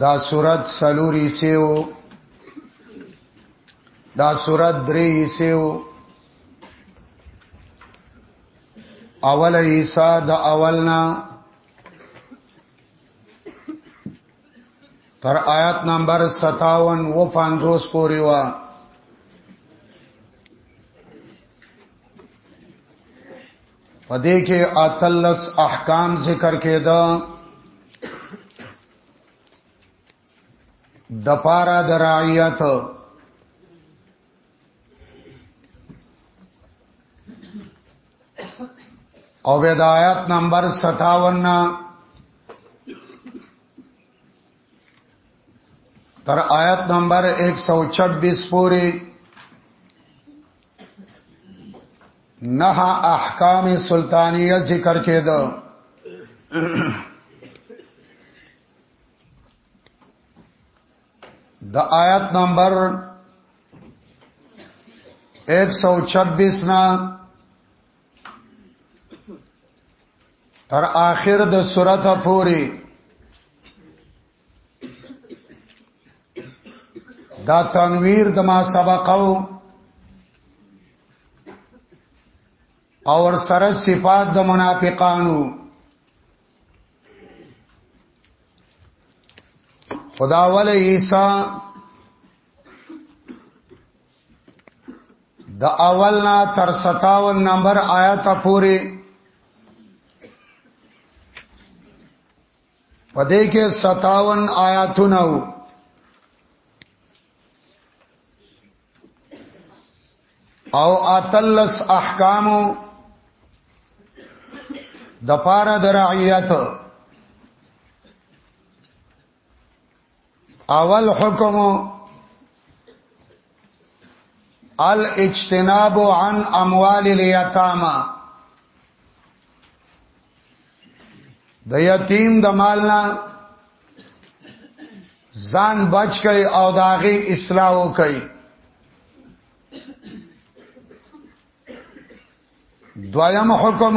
دا صورت سلوری سیو دا صورت دری سیو اول عیسا دا اولنا تر آیات نمبر 57 و 50 پوری وا پدې کې اتلس احکام ذکر کېده د پارا د رعیت او بدايات نمبر 57 تر آیت نمبر 126 پورې نه احکام سلطانیه ذکر کېده د آیت نمبر 126 نا تر آخر د سورته پوری دا تنویر د ما سبقو اور سره صفات د منافقانو خدا ول عیسی د اولنا تر 57 نمبر آیات پورې پدې کې 57 آیاتونه وو او اتلس احکامو د پاره د رعیت اول حکم الاجتناب عن اموال الیتاما د یتیم د مالنا ځان بچ کړي او داغه اصلاح وکړي دویم حکم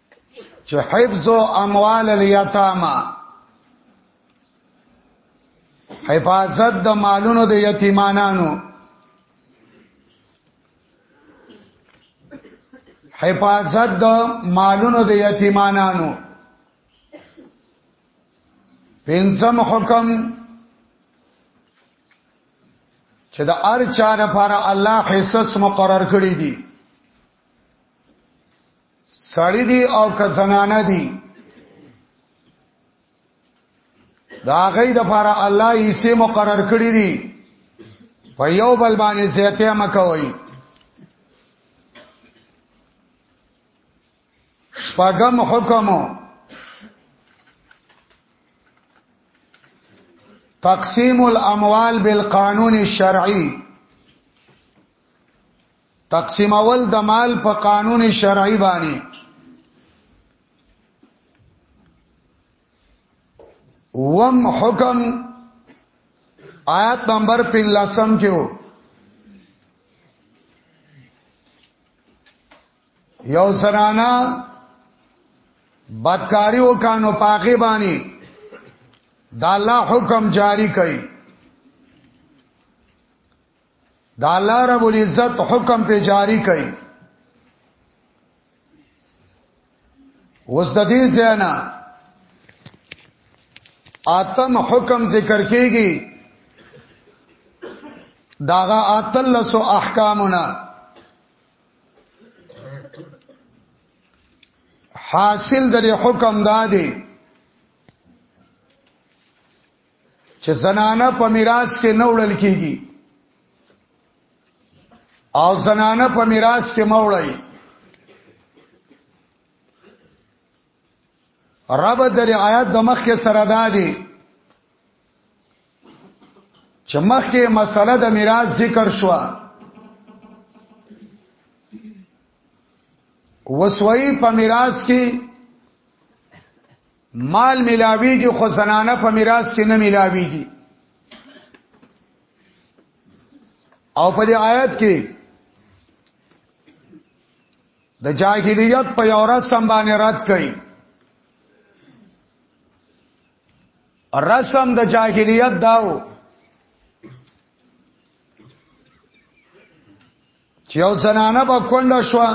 چې حفظ اموال الیتاما حفاظت د مالونو د یتیمانانو حفاظت د مالونو د یتیمانانو پنځم حکم چې د ار چا لپاره الله حصص مقرر کړی دي سړی دی او که زنانه دی دا غي د فارا الله یې سه مقرر کړی دی په یو بل باندې زیاته مکوي شپږم حکم تقسیم الاموال بالقانون الشرعي تقسیمول د مال په قانون شرعي باندې وم حکم آیات نمبر 15 کې وو یو زنانا بدکاری وکانو پاغي باندې دا الله حکم جاری کړي دا الله رب العزت حکم په جاری کړي وس د دې ځنا اتم حکم ذکر کیږي داغه اتلس احکامنا حاصل د حکم دادی چې زنانه په میراث کې نه وړل کیږي او زنانه په میراث کې موړی رب د رعایت د مخ کې سره دادي چې مخ کې مسله د میراث ذکر شو وسوي په میراث کې مال ملاویږي خو زنانه په میراث کې نه ملاویږي او په دې آیت کې د جاهلیت په یو رسم باندې رد کړي رسم د جاهلیت داو چې یو زنانه په کونډه شوه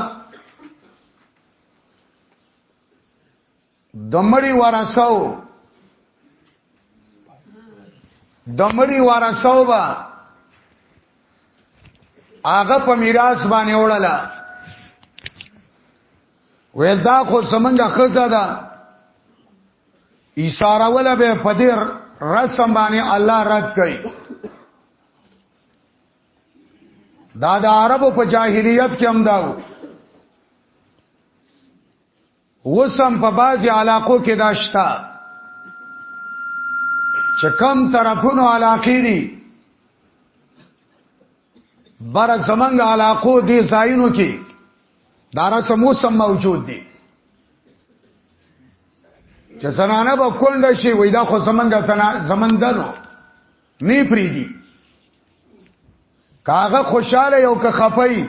دمړی ورسو دمړی ورسو با هغه په میراث باندې وړله ویل دا خو سمنګه خزه ده اشاره ولا به پدیر رسم باندې الله رد کړي دا د عربو په جاهلیت کې هم داو وسم په بازي علاقو کې دا شته چې کم طرفونو علاقې دي بر زمنګ علاقو دي ځایونو کې دا رسم وسم موجود دي چې زنانه به کونډه شي وای دا خو زمنګ زمندنو نه پریدي کاغه خوشاله یو که خپای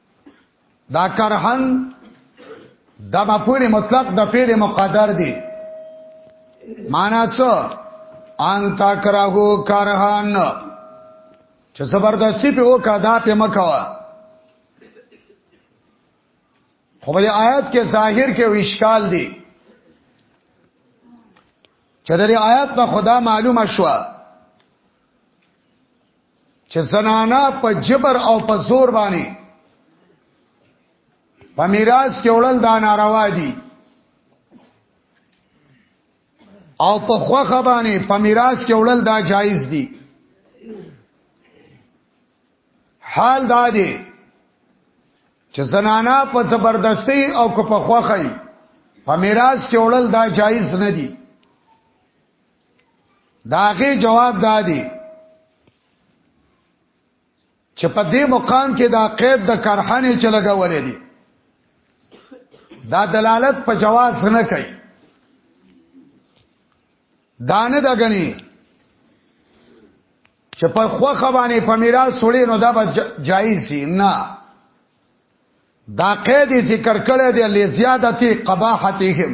دا کرهن دا مفعول مطلق د فعل مقدر دی معنا څه ان تکرهو کرهن چې زبردستی په وکا دا په مکوا خو بل آیات کې ظاهر کې وشکال دی چې د آیات نه خدا معلومه شوه چې زنانا په جبر او په زور باندې په میراث کې وړل دا ناروا دي او په خوخه باندې په میراث کې وړل دا جایز دي حال دا دی چې زنانا په زبردستی او کو په خوخه په میراث کې وړل دا جایز نه دي داغه جواب دادی چې په دې مقام کې دا قید د کرهانه چې لګولې دي دا دلالت په جواز نه کوي دانه دغني چې په خوخه باندې په میراث وړي نو دا به جایز نه دا قید ذکر کړی دی لزیادتی قباحتهم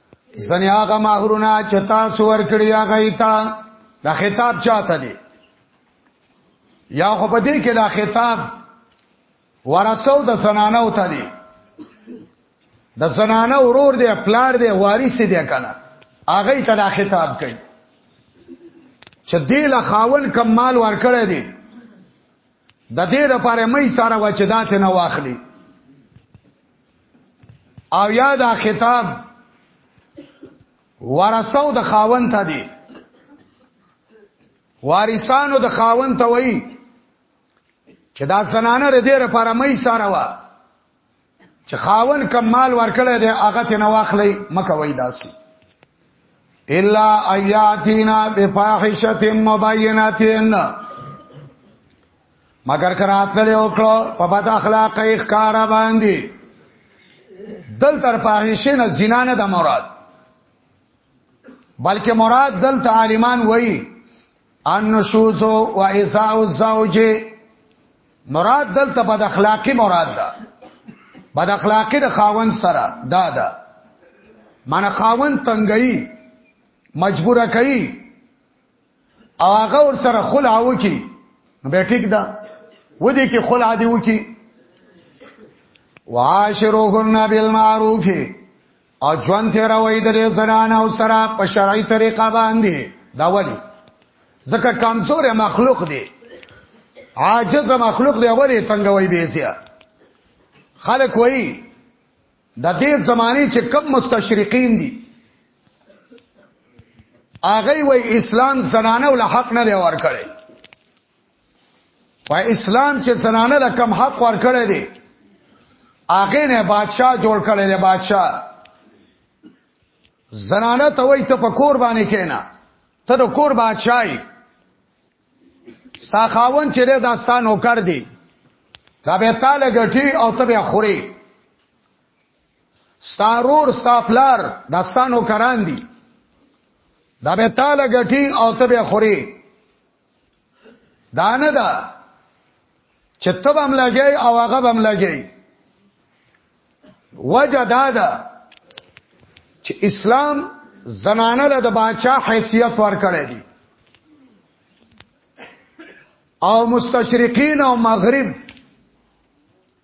زنی هغه مہرونه چې تاسو ورکړی هغه ایتا دا خطاب چاته دی یا خو په دې کې دا خطاب ورثو د زنانو ته دی د زنانه ورور دی پلار دی وارث دی کنه هغه ته دا خطاب کوي چې دې له خاون کمال ورکړی دی د دې لپاره مې ساره وچدات نه واخلي او یا دا خطاب ورثو د خاون ته دی وارثانو د خاون ته وایي چې دا زنانه ردې لپاره مې ساره وا چې خاون کمال ورکړی دی هغه ته نه واخلې مکه وای داسي الا ایاتینا بفاحشه مبیناتین مگر کرات لري او کړه په بد اخلاق یې ښکارا باندې دل تر فاحشه نه زنا نه د مراد بلکې مراد دل تعالیمان وایي ان نشوز و ایزاء الزوج مراد دل ته بد اخلاقی مراد ده بد اخلاقی د خاون سره دا ده من خاون تنگئی مجبور کئی او هغه ور سره خلع وکي نو به ټیک ده و دې کې خلع دی وکي وعاشروهن بالمعروف او ژوند تیر وای د زنان او سره په شرعي طریقه باندې دا ولی ځکه کمزور مخلوق دی عاجز مخلوق دی ولی تنگوي به سیا خلک وای د دې زماني چې کم مستشرقین دي هغه وای اسلام زنانه ول حق نه دی ورکړي وای اسلام چې زنانه له کم حق ورکړي دي هغه نه بادشاہ جوړ کړي دی بادشاہ زنانه ته وای ته په کور باندې کینا ته د کور بادشاہي ستا خاون چې دا ستا نوکر دی دا به تعالی ګټي او ته به خوري ستا رور ستا پلار داستانو کران دي دا به تاله غټي او ته به خوري دا نه ده چې ته به ملګي او هغه به ملګي وجه دا ده چې اسلام زنانه له د باچا حیثیت ورکړی دی او مستشرقین او مغرب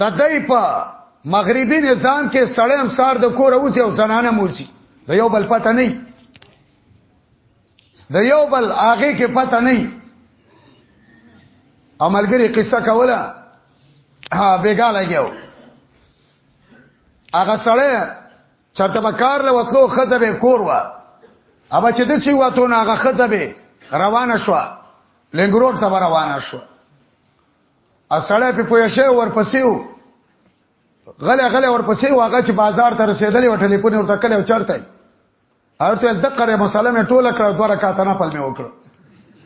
د دای په مغربي نظام کې سړی هم سار د کور اوځي او زنانه موځي د یو بل پته نه د یو بل هغه کې پته نه عملګری قصه کوله ها بیګاله یو هغه سړی چرته به کار له وتلو خزه به کور و اوبه چې د سی وته نه هغه خزه به روانه شو لنګروټ ته روانه شو اسړې په پوه شي ورپسې و غله غله ورپسې واغه چې بازار ته رسیدلې و ټلیفون ورته کړي او چرته ارته د قره مسله مې ټوله کړه دوه رکعات نه پلمې وکړه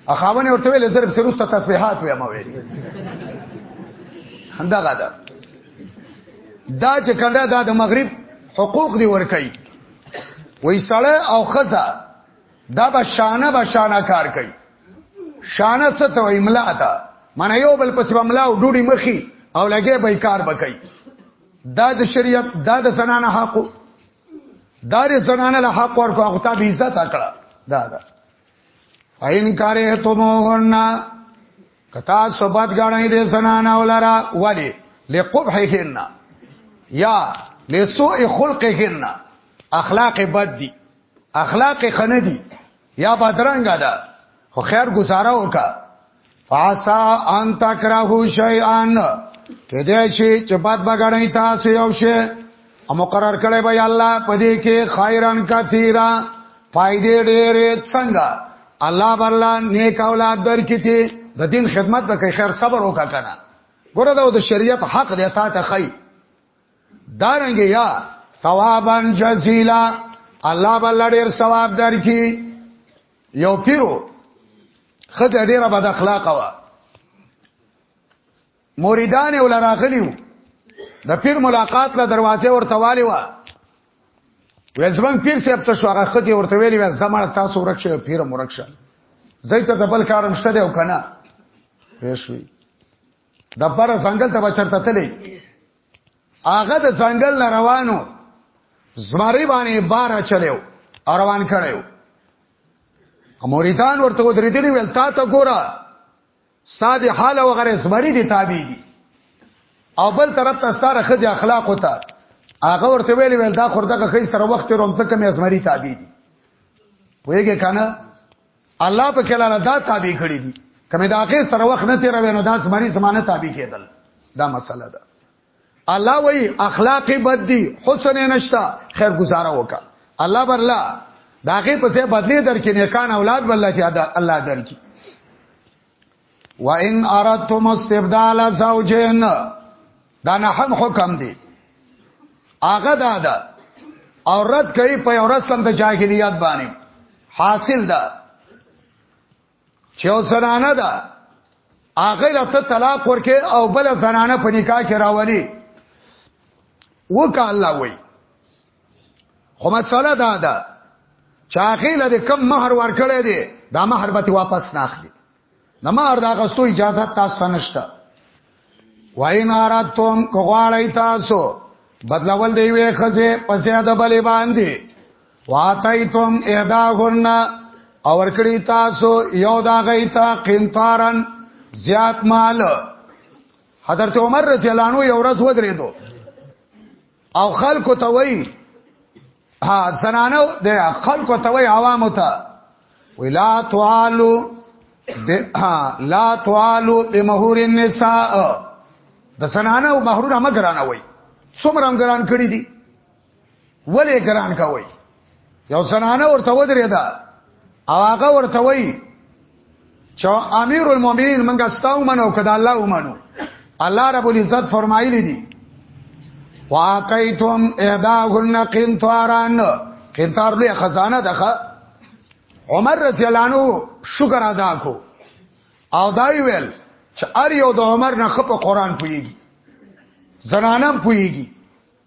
اخاونه ورته ویل زرب سروسته تسبیحات وې ما ویلي همدا غدا دا چې کنده دا د مغرب حقوق دی ورکي وې سړی او خزه دا به شانه به شانه کار کوي شانه څه ته وایي ملا ته من یو بل پس به ملا او ډوډۍ مخي او لګي به کار بکای دا د شریعت دا د زنانه حق دا د زنانه له حق ورکو هغه ته عزت اکړه دا دا عین کاره ته موهنا کتا صحبت غاڼې د زنانه ولرا ولی لقبحهن یا لسوء خلقهن اخلاق بد دي اخلاق خنه دي یا بدرنګه ده خو خیر گزاره وکا فاسا ان تکرهو شیئان کده شي چې بد بغړی تاسو یو شی او مقرر کړي به الله پدې کې خیرن کثیرا فائدې ډېرې څنګه الله برلا نیک اولاد درکې د دین خدمت وکړي خیر صبر وکړه کنه ګوره دا د شریعت حق دی تا ته خی دارنګه یا ثوابا جزیلا الله بل ډیر ثواب درکې یو پیرو خځه ډیره بد اخلاق وا مریدان ول راغلیو د پیر ملاقات له دروازه ورته والی وا ویل زمون پیر صاحب ته شو هغه خځه ورته ویلی ویل زمړ تاسو ورکشه پیر مرکشه زای چې د بل کارم شته دی او کنه پېښوي د بره ځنګل ته بچرته تلې هغه د ځنګل نه روانو زمری باندې بار چلیو روان کړیو اموریدان ورته ودرېدلی ویل تا ته ګوره ساده حال او غره زمری دي تابع دي او بل طرف ته ستاره خځه اخلاق وته هغه ورته ویل ویل دا خورده خې سره وخت روم څخه مې زمری تابع دي پوهیږي کنه الله په کله نه دا تابع کړی دي کمه دا کې سره وخت نه تیر وینو دا زمری زمانه تابع کېدل دا مسله ده الله وی اخلاق بد دي حسن نشتا خیر گزاره وکا الله برلا دا کې په څه بدلی درکې نه کان اولاد والله کې الله درکې وان اردتم استبدال زوجین دا نه هم حکم دی هغه دا ده او رد کوي په یو رسم د جاهلیت باندې حاصل ده چې او زنانه ده هغه راته طلاق ورکه او بل زنانه په نکاح کې راولي وکړه الله وایي خو مسله دا ده چې هغه له کم مہر ورکړی دی دا مہر به واپس نه اخلي نه مہر دا غستو اجازه تاسو ته نشته وای ناراتم کوغړی تاسو بدلول دی وی خزه پسې د بلې باندې واتایتم ادا غرنا اور کړی تاسو یو دا غیتا قنطارن زیات مال حضرت عمر رضی الله عنه یو ورځ ودرېدو او خلکو ته وای ها زنانو د خلکو ته وای عوامو ته ولا تعالو لا تعالو بمهور النساء د زنانو مہرونه مګرانه وای څومره ګران کړی دي ولې ګران کوي یو زنانه ورته ودرې ده او هغه ورته وایي چې امیر المؤمنین منګه ستاو منو کده الله ومنو الله رب العزت فرمایلی دي واقیتم اهداهن قنطارن قنطار له خزانه دغه عمر رضی الله عنه شکر ادا کو او دای ویل چې ار یو د عمر نه خپ قرآن پویږي زنانم پویږي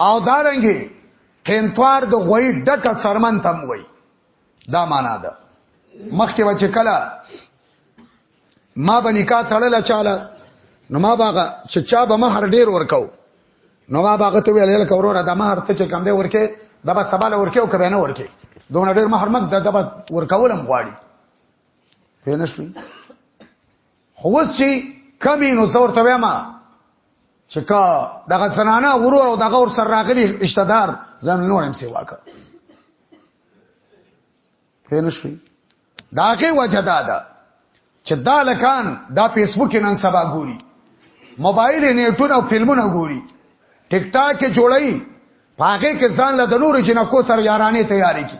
او دارنګي قینتوار د غوي ډکه څرمن تم وای دا معنا ده مخکې بچ کله ما به نکاح تړل چاله نو ما باغه چې چا به مہر ډیر ورکاو نو ما باغه ته ویل لکه وروره دا مہر ته چې کم دی ورکه دا به سبا له ورکه او کبه نه ورکه دونه ډیر مہر مګ دا به ورکاولم غواړي پینشوي خو اوس چې کمی نو زور ته وایم چې کا دغه زنانه ورور او دغه ور سره راغلي رشتہ دار ځان نورم سی واکه پېنو شوي داګه وجه دا ده چې دا لکان دا فیسبوک نن سبا ګوري موبایل نیټونه او فلمونه ګوري ټیک ټاک کې جوړي پاګه کې ځان له د نور جنکو سره یارانه تیاری کی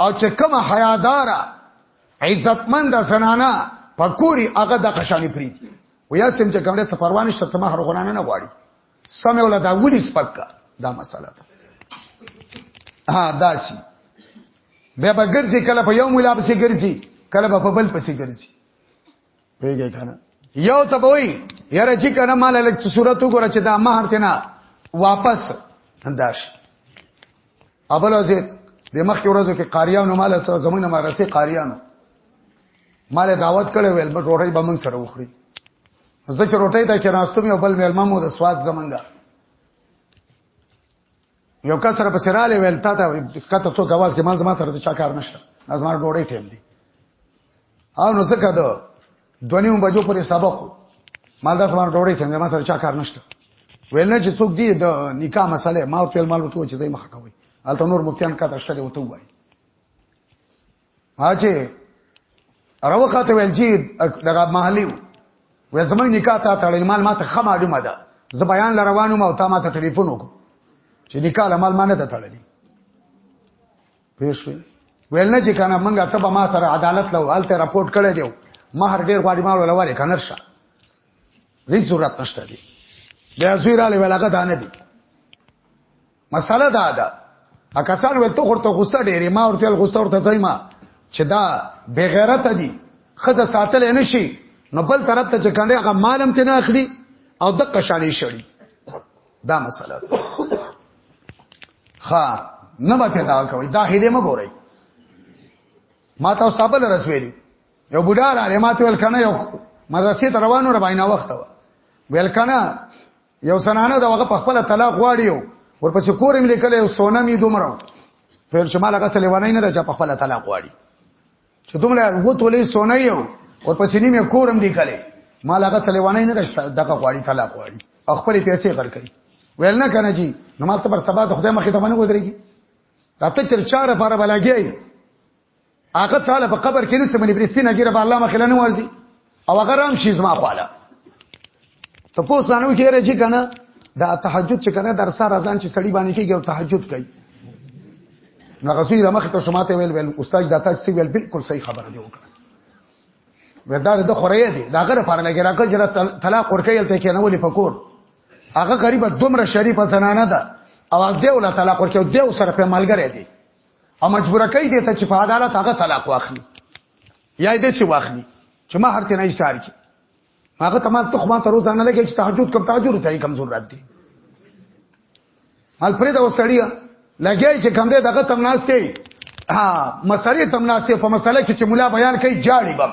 او چې کومه حیاداره عزتمند زنانه پکوري هغه د قشانی پریدي ویا سم چې کومه ته پروانه شته ته مہر غنانه نه غواړي سم ولا دا ولي سپکا دا مسله ده ها داسي بیا به ګرځي کله په یو مولا پسې ګرځي کله به په بل پسې ګرځي پیګه کنه یو ته وای یاره چې کنه مال لک صورت وګوره چې دا مہر تینا واپس انداش ابل ازید د مخ ورځو کې قاریانو مال سره زمونږه ما رسې قاریانو مال دعوت کړي ویل بټ روټي به موږ سره وخوري زه چې روټي ته کې راستم یو بل مېلمه مو د سواد زمونږه یو کس سره پسې رااله ویل تا ته کته څو غواز کې مال زما سره ته چا کار نشته ازما ډوړې ټیم دی او نو څه کده دونیو بجو پرې سبق مال دا سما ډوړې ټیم ما سره چا کار نشته ویل نه چې څوک دی د نکاح مسله ما او تل مال وته چې زې مخه کوي الته نور مفتیان کا تشته وته وای هاچه روخه ته ویل چې دغه محلي وې زموږ نکاح ته تړل مال ماته خه معلومه ده زه بیان لروانو ما او تا ماته ټلیفون وکړ چې نکاح مال مانه ته تړلې پېښوي ویل نه چې کنه منګه ته به ما سره عدالت لو حالت راپورټ کړی دیو مہر ډیر غواړي ما ولواره کنر شه زی صورت نشته دی بیا زوی را لې ولاګه دانه دی مساله دا ده اکسان ول ته خورته غوسه ډېرې ما ورته غوسه ورته زایما چې دا بغیرت دي خزه ساتل نه شي نو بل طرف ته چې کنده هغه مالم ته نه اخلي او د قشانې شړي دا مسله ده ها نه ماته دا کوي دا هله ما ګوري ما تاسو تابل رسوي یو بډار علی ماته ول کنه یو مدرسې ته روانو را باندې وخت ویل کنه یو زنانه دا هغه په خپل طلاق غواړي او ورپسې کور یې لیکل او سونه می دومره په شمال هغه سره ونه نه چې په خپل طلاق غواړي چې دومره و تولې سونه یو ورپسې نیمه کورم دی کله مال هغه سره ونه نه رښتا دغه غواړي طلاق غواړي خپل پیسې غر کوي ویل نه کنه جی نو ماته پر سبا د خدای مخې ته باندې ودرېږي دا ته چر چار لپاره بلاګي هغه تعالی په قبر کې نه څه باندې برستین اجر به الله مخله نه ورزي او هغه رام شي زما خواله ته په سانو کې راځي کنه دا تهجد چې کنه در سره ځان چې سړی باندې کېږي او تهجد کوي نو غسوی رمخ ته شماته ویل ویل استاد داتا چې ویل بالکل صحیح خبره دی وکړه ودا د خورې دی دا غره پر لګی راکړه چې طلاق ورکې ته کې نه ولې پکور هغه غریب دومره شریف زنانه ده او هغه دی ول طلاق ورکې او دی سره په ملګری دی او مجبور کوي دې ته چې په عدالت هغه طلاق واخلي یا دې څه واخلي چې ما هرته نه ایثار کی هغه تمام ته خو ما ته روزانه لګي چې تهجد کوم تهجد ته کمزور رات دي مال پرې دا وسړیا لګي چې کم دې دغه تمناس کوي ها مسلې تمناس په مسله کې چې مولا بیان کوي جاړي بم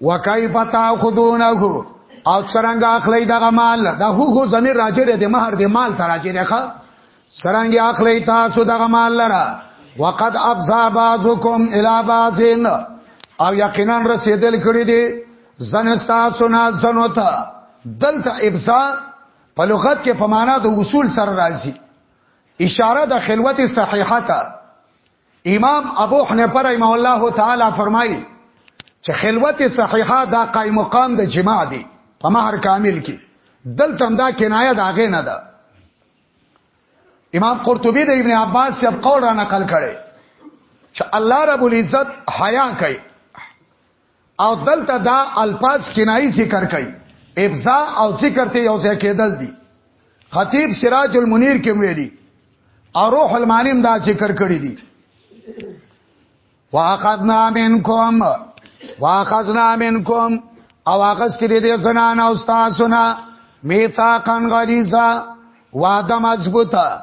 وکيف تاخذونه او څنګه اخلي دغه مال دا هو هو زمير راځي د مہر د مال ته راځي نه څنګه اخلي تاسو دغه مال لره وقد افزا بعضكم الى بعضين او یقینا رسیدل کړی دي زنستا سنا زنوتا دلته ابزا په لغت کې په معنا د اصول سره راځي اشاره د خلوت صحیحه ته امام ابو حنیفه رحمه الله تعالی فرمایي چې خلوت صحیحه دا قائم مقام د جماع دی په مہر کامل کې دلته دا کنایه دا غې نه ده امام قرطبي د ابن عباس یو قول را نقل کړي چې الله رب العزت حیا کوي او دلته دا الفاظ کنایي ذکر کوي ابزا او ذکر ته یو ځای کېدل دي خطیب سراج المنیر کې ویلي او روح المانیم دا ذکر کړی دي واخذنا منکم واخذنا منکم او اخذت دې زنان او تاسو نه میثاقن غلیظا وعده مضبوطه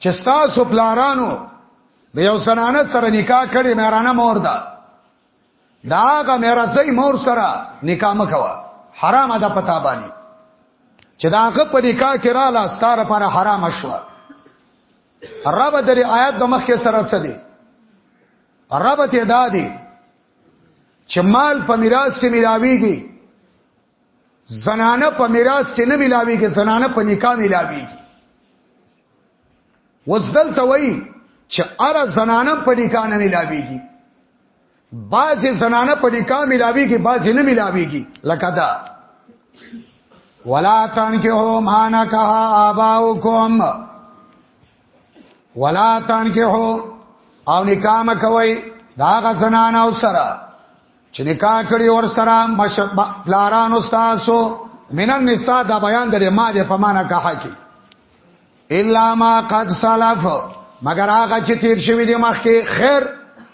چې تاسو پلارانو د یو زنانه سره نکاح کړي مېرانه مور ده دا هغه مېرزي مور سره نکاح مکوا حرام ده پتا باندې چې دا هغه په نکاح کې را لا ستاره پر حرام شو رب درې آیات د مخ کې سره څه دي رب ته دادي چې مال په میراث کې میراويږي زنانه په میراث کې نه ملاويږي زنانه په نکاح ملاويږي وزدل توي چې ار زنانه په نکاح نه ملاويږي بعضې زنانه په نکاح ملاويږي بعضې نه ملاويږي لکه دا ولا تنکحو ما نکح آباؤکم ولا تنکحو او نکاح مکوي دا غ زنانه او سره چې نکاح کړی ور سره مشبا لاران استادو من النساء دا بیان درې ما دې په معنا کا حقي الا ما قد سلف مگر هغه چې تیر شوی دی مخکې خیر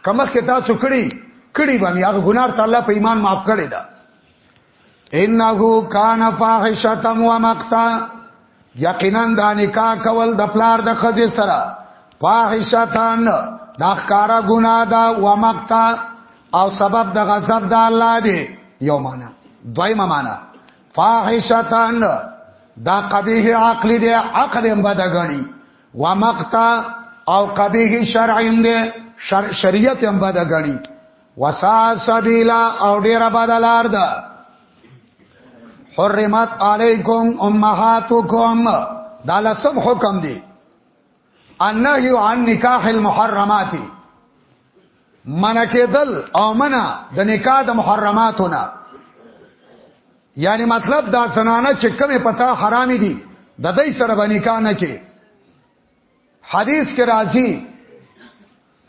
کمخ کې تاسو کړی کړی باندې هغه ګناه ته الله په ایمان معاف کړی دا انه کان فاحشه و مقتا یقینا د نکاح کول د پلار د خځې سره فاحشتان د ښکارا ګنا دا و مقتا او سبب د غضب د الله دی یو معنا دویمه معنا فاحشتان دا قبیح عقلی دی عقل هم بدګنی و مقتا او قبیح شرعی دی شر شریعت هم بدګنی وسا سبیلا او ډیر بدلار ده حرمت علیکم امهاتکم دا لسم حکم دی النهی عن نکاح المحرمات منع کېدل او منع د نکاح د محرماتونه یعنی مطلب دا زنانه چې کومه پتا حرام دي د دې سره باندې کانه کې حدیث کې راځي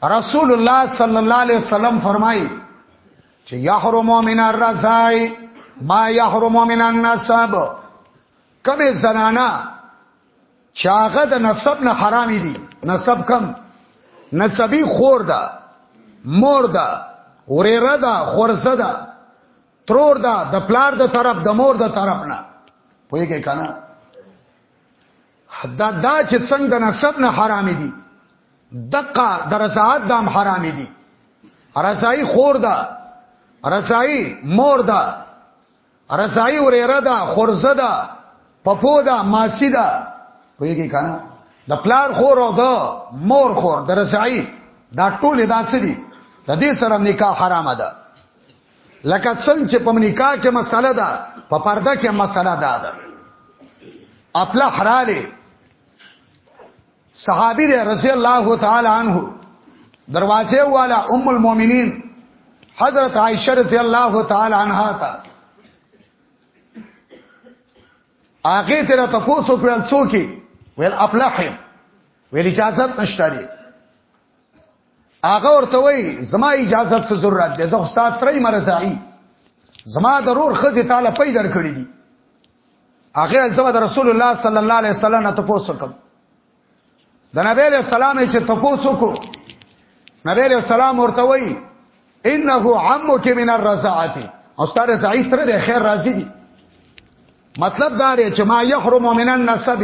رسول الله صلی الله علیه وسلم فرمایي چې يحرم من الرزای ما يحرم من النسب کبه زنانا چاغه د نسب نه حرام دي نسب کم نسبی خور ده مور ده وريره ده خورزه ده ترور ده د پلار د طرف د مور د طرف نه پوهیږئ کنه حدا دا چې څنګه د نسب نه حرام دي دقه د رضاعت دام حرام دي رضای خور ده رضای مور ده رضای وريره ده خورزه ده پپو ده ماسی ده پوهیږي کنه د پلار خور او د مور خور د رضای دا ټول دا څه دي د دې سره نکاح حرام ده لکه څنګه چې په نکاح کې مسله ده په پرده کې مسله ده ده خپل حراله صحابي رضی الله تعالی عنه دروازه والا ام المؤمنین حضرت عائشه رضی الله تعالی عنها ته هغه تر تاسو په څو کې ویل خپل حیم ویل اجازه نشته هغه ورته وای زما اجازه څه ضرورت ده زه استاد ترې مرزعي زما ضرور خزي تعالی پیدا کړی دي هغه زما د رسول الله صلی الله علیه وسلم نه تاسو کوم د نبی له سلام چې تاسو کو نبی له سلام ورته وای انه عمک من الرزعات استاد زعی تر د خیر راضی دي مطلب دا دی چې ما یحرم من النسب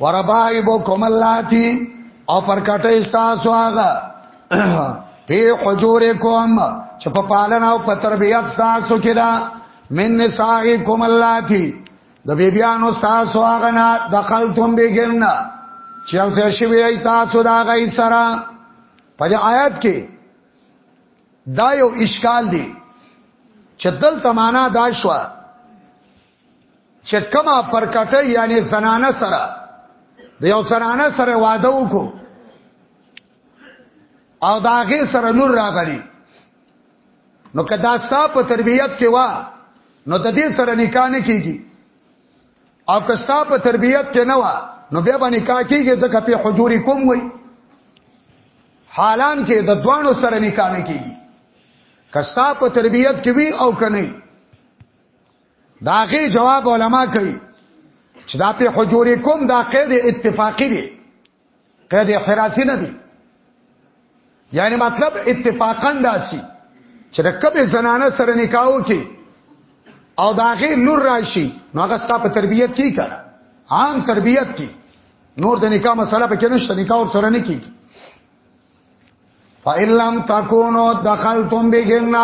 وربائبکم اللاتی او پر کټه تاسو هغه په حجورکم چې په پالن او په تربيت تاسو کې دا من نسائکم اللاتی د بیبیانو تاسو هغه نه دخلتم بهن چې هم څه شی وی تاسو دا غي سره په دې آیات کې دا یو اشکال دی چې دلته معنا دا شوه چې کما پرکټه یعنی زنانه سره د یو زنانه سره واده وکړو او دا هغه سره لور راغلی نو کدا ستا په تربیت کې وا نو د دې سره نکاح نه کیږي او که ستا په تربیت کې نه وا نو بیا باندې نکاح کیږي ځکه په حجوري کوم وای حالان کې د دوانو سره نکاح نه کیږي کستا په تربیت کې وی او کني داغه جواب علما کوي چې دا په حجوري کوم دا قید اتفاقی دی قید احترازی نه دی یعنی مطلب اتفاقا داسي چې رکبه زنانه سره نکاو کې او داغه نور راشي نو هغه ستا په تربيت کې کړه عام تربيت کې نور د نکاح مسله په کې نشته نکاح ور سره نه کیږي فإن لم تكونوا دخلتم بهن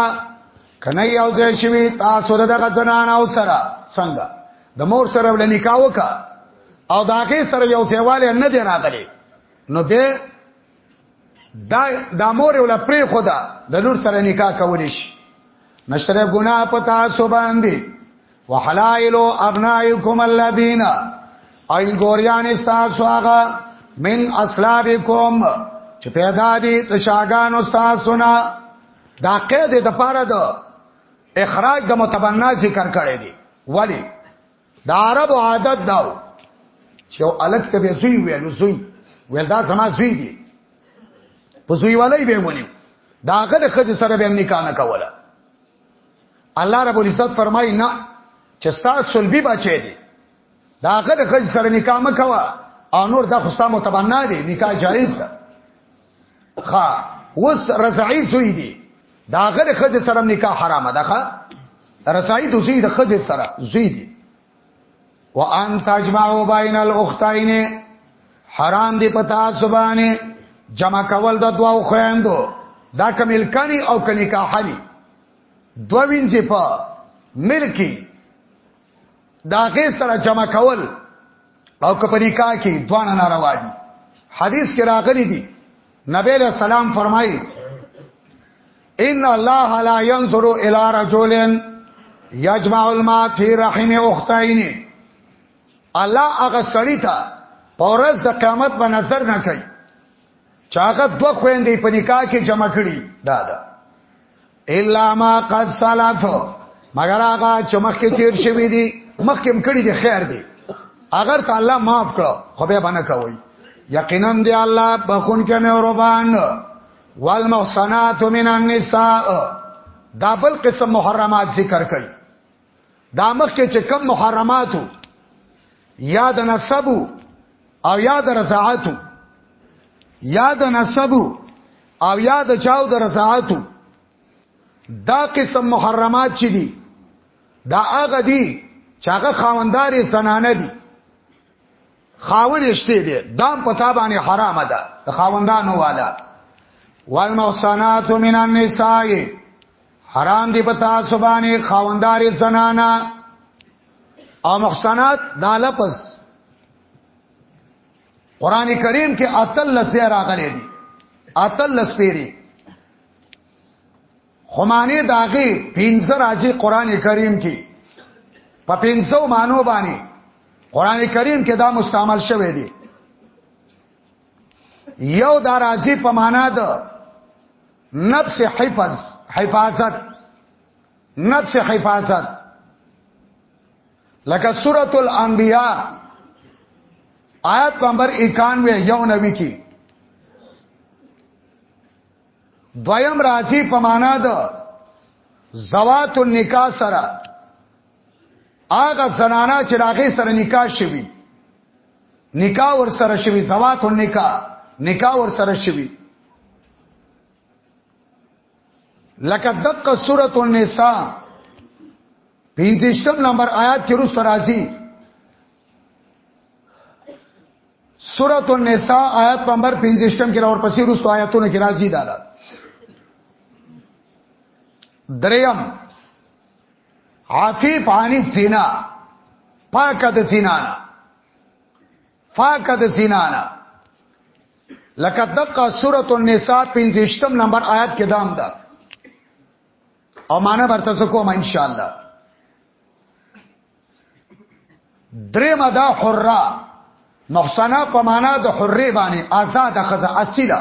کنه یو ځای شوی تاسو دغه زنان او سره څنګه د مور سره ول نکاح وکا او داګه سره یو ځایواله نه دی راغلی نو به دا د مور ول پرې خدا د لور سره نکاح کول شي نشره ګنا پتا سو باندې وحلائل ابنائکم الذین ایل ګوریان استاسو هغه من اصلابکم چې پیدا دي د شاګان استاسو نه دا قید د پاره د اخراج د متبنا ذکر کړی دی ولی د عرب عادت دا چې او الک ته به زوی ویل زوی ویل دا سما زوی دی په زوی والي به مونږ دا غل خځه سره به نکاح نه کوله الله رب العزت فرمایي نه چې ستا سلبي بچي دي دا هغه د خځې سره نکاح مکوا او نور دا خو ستا متبنا دي نکاح جایز ده ښا اوس رضعي سوی دي دا هغه د خځې سره نکاح حرام ده ښا رضعي د زوی د خځې سره زوی دي وان تجمعوا بین الاختین حرام دی پتا سبانه جمع کول د دواو خويندو دا کمل کانی او کني کاحلی دو وینځي په ملکی داغه سره جمع کول او کپنی کا کی دوانه ناروا دي حدیث کې راغلي دي نبی له سلام فرمایي ان الله لا ينظر الى رجل يجمع الماء في رحم اختين الله هغه سړی ته پورز د قیامت په نظر نه کوي چاغه دوه خويندې په نکاح کې جمع کړي دا ده الا ما قد سلف مگر هغه چې مخکې تیر شوی دی مخکې کړي دی خیر دی اگر ته الله معاف کړو خو به باندې کوي یقینا دی الله بخون کې مې اوربان والمحصنات من النساء دا بل قسم محرمات ذکر کړي دا مخکې چې کم محرماتو یا د نسب او یا د رضاعت یا د نسب او یا د چاو د رضاعت دا قسم محرمات چې دي دا هغه دي چې هغه خاونداري زنانه دي خاون شته دي دام پتا باندې حرام ده د خاوندانو والا والمحصنات من النساء حرام دی پتا سبانه خاوندار زنانا او محسنات دا لپس قران کریم کې اتل لسیا راغلي دي اتل لسپيري خمانه داغي پینځه راځي قران کریم کې په پینځو مانو باندې قران کریم کې دا مستعمل شوی دی یو دا راځي په معنا د نفس حفظ حفاظت نفس حفاظت لکه سورۃ الانبیاء آیت نمبر 91 یو نبی کی دویم راځي په معنا د زوات النکاح سره هغه زنانا چې راغې سره نکاح شوی نکاح ور سره شوی زوات النکاح نکاح ور سره شوی لکه دقه سورۃ النساء پینځشتم نمبر آیات کې روس راځي سورۃ النساء آیات نمبر 15 کې اور پسې روس آیاتونو کې راځي دا دریم عفیف عن الزنا پاک د زنا نه پاک د زنا نه لکه دقه سوره النساء 15 نمبر آیات کې دام ده او معنا برته سو کوم ان شاء الله درې مدا حره محسنه په معنا د حره باندې آزاد خزه اصله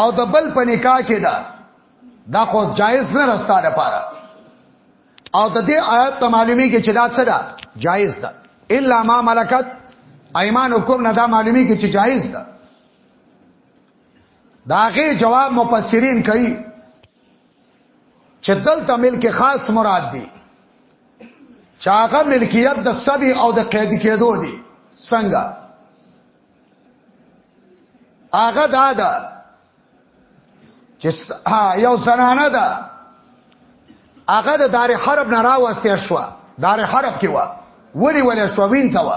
او د بل په نکاح کې دا دا خو جایز نه رستا لپاره او د دې آیات ته معلومی کې چې دا څه ده جایز ده الا ما ملکت ايمانکم نه دا معلومی کې چې جایز ده داغه جواب مفسرین کوي چې دلته ملک خاص مراد دی چاغه ملکیت د سبي او د قید کېدو دی څنګه هغه دا ده چې یو زنانه ده هغه د دار حرب نه راوستې شو دار حرب کې و ولی ولی شو وین تا و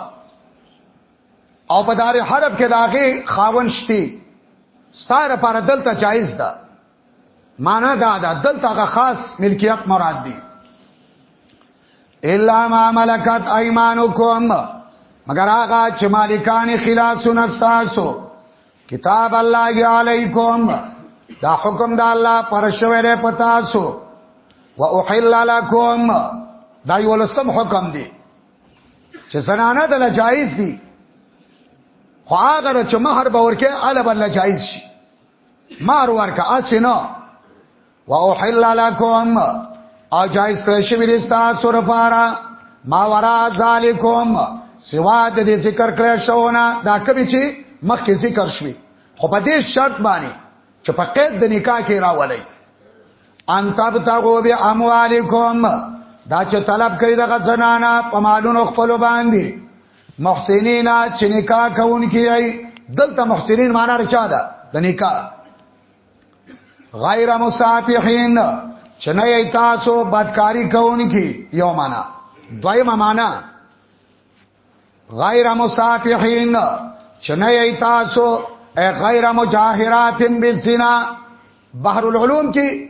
او په دار حرب کې داغه خاون شتي ستاره پر دلته جایز ده معنا دا ده دلته هغه خاص ملکیت مراد دی الا ما ملکت ايمانكم مگر هغه چې مالکان خلاصون استاسو کتاب الله علیکم دا حکم د الله پر شوه له پتا سو واحل لكم دا یو لسم حکم دی چې زنانه د لجایز دي خو هغه چې مہر باور کې اله بل لجایز شي مار ورکا اسنو واحل لكم او جایز کړی شوی دی تاسو لپاره ما ورا ذالکم سوا د دې ذکر کړی شوونه دا کوي چې مخکې ذکر شوی خو په دې شرط باندې چې په قید د نکاح کې راولای ان تب تاغو بی اموالکم دا چې طلب کوي د غزنانا په مالونو خپل باندې محسنین چې نکاح کوونکی ای دلته محسنین معنا رچا ده د نکاح غیر مصافحین چې نه ای تاسو بدکاری کوونکی یو معنا دویمه معنا غیر مصافحین چې نه ای تاسو غیر مجاهرات بالزنا بحر العلوم کې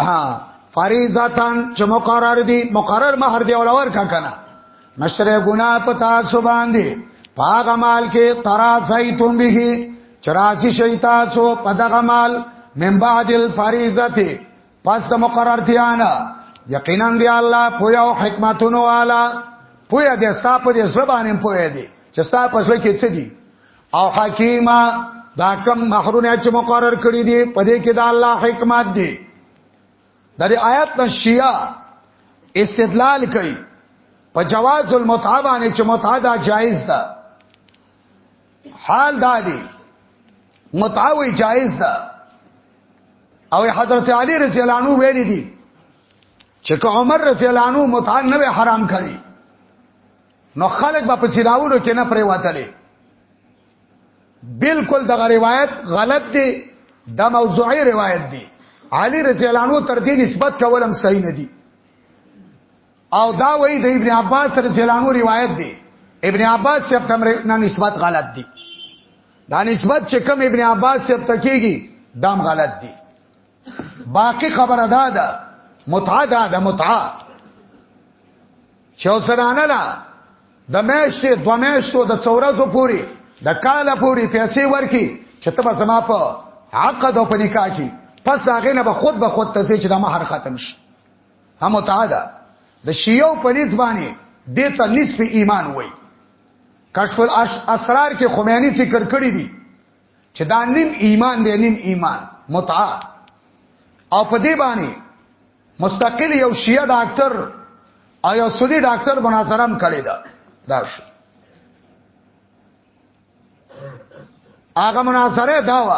ها فریضتان چې مقرر دي مقرر مہر دی ولور کا کنه نشره ګنا پتا سو باندې پاغه مال کې ترا زیتون به چراسی شیتا سو پدغه مال من بعد الفریضه پس د مقرر تیانا یقینا دی الله پویا او حکمتونو والا پویا د ستا په دې زبانم پویا دی چې ستا په ځل کې څه دي او حکیمه دا کم مہرونه چې مقرر کړی دي په دې کې دا الله حکمت دی د دې آیت نشیا استدلال کوي په جواز المتعه باندې چې متعه دا جایز ده حال دا دی متعه وی جایز ده او حضرت علی رضی الله عنه ویل دي چې عمر رضی الله عنه متعه نه حرام کړی نو خلک به په سیراولو کې نه پریوتلې بالکل دغه روایت غلط دی دا موضوعي روایت دی علی رضی الله عنه تر دې نسبت کولم صحیح نه دی او دا وایي د ابن عباس رضی الله عنه روایت دی ابن عباس چې کوم نه نسبت غلط دی دا نسبت چې کوم ابن عباس چې تکیږي دام غلط دی باقی خبره دا ده متعه دا ده متعه چې اوسرانه لا د میاشتې دوه میاشتو د څورځو پوری د کاله پوری پیسې ورکی چې تبه زما په عقد او په نکاح کې پس دا غینه به خود به خود تسې چې د مہر ختم شي هم متعه ده د شیو په نسبانه د ته نسب ایمان وای کشف الاسرار کې خمینی ذکر کړی دی چې دا نیم ایمان دی نیم ایمان متعه او په دې باندې مستقل یو شیعه ډاکټر او یو سنی ډاکټر مناظره هم کړې ده دا شو هغه مناظره دا و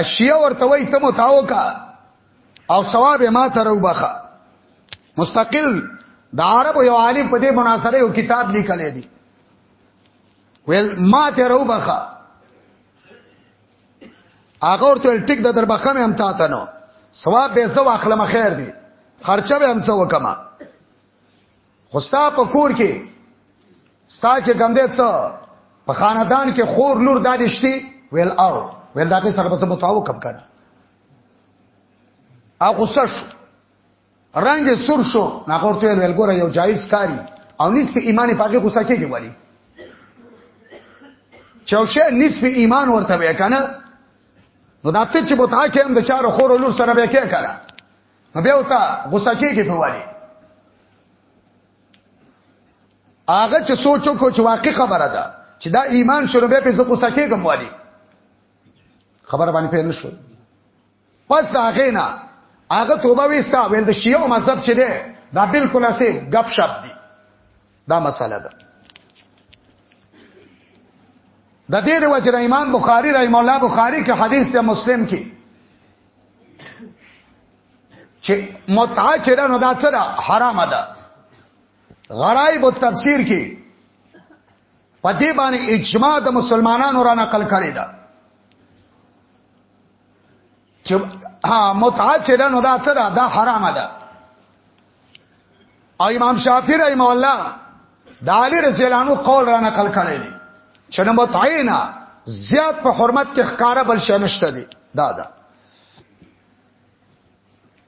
اشیاء ورته وای ته متاو کا او ثواب ما ته روبخه مستقل د عرب یو عالم په دې مناظره یو کتاب لیکلی دی ویل ما ته رو بخا هغه ورته ټیک د در بخا مې هم تا ته نو ثواب به زو اخلم خیر دی خرچه به هم سو وکما خوستا په کور کې ستا چې کم دې څه په خاندان کې خور لور دادشتي ویل او ویل دا کې سره بس متاو کم کړه او غصه شو رنگ سر شو ناغور ته ویل ګوره یو جایز کاری او نسب ایمان پاګه غوسه کېږي ولی چوشه نسب ایمان ورته وې کنه نو دا ته چې بوتا کې هم د چارو خور لور سره به کې کړه نو بیا وتا غوسه کېږي په ولی هغه چې سوچو کو چې واقع خبره ده چې دا ایمان شروع به په زکو سکه کوم والی خبر باندې پېل شو پس دا غینا هغه توبه وستا ویل د شیعو مذهب چې دی دا بالکل اسه غب شپ دی دا مسله ده د دې د وجه امام بخاری رحم الله بخاری کې حدیث ته مسلم کې چې متعه چې نو دا سره حرام ده غرایب التفسیر کې په دې باندې اجماع د مسلمانانو را نقل کړی ده چې ها متعه چې دا نو دا څه ده دا حرام ده او امام شافعي رحم الله د علي رضی الله عنه قول را نقل کړی دی چې نو متعه نه زیات په حرمت کې ښکارا بل شنشته دی دا ده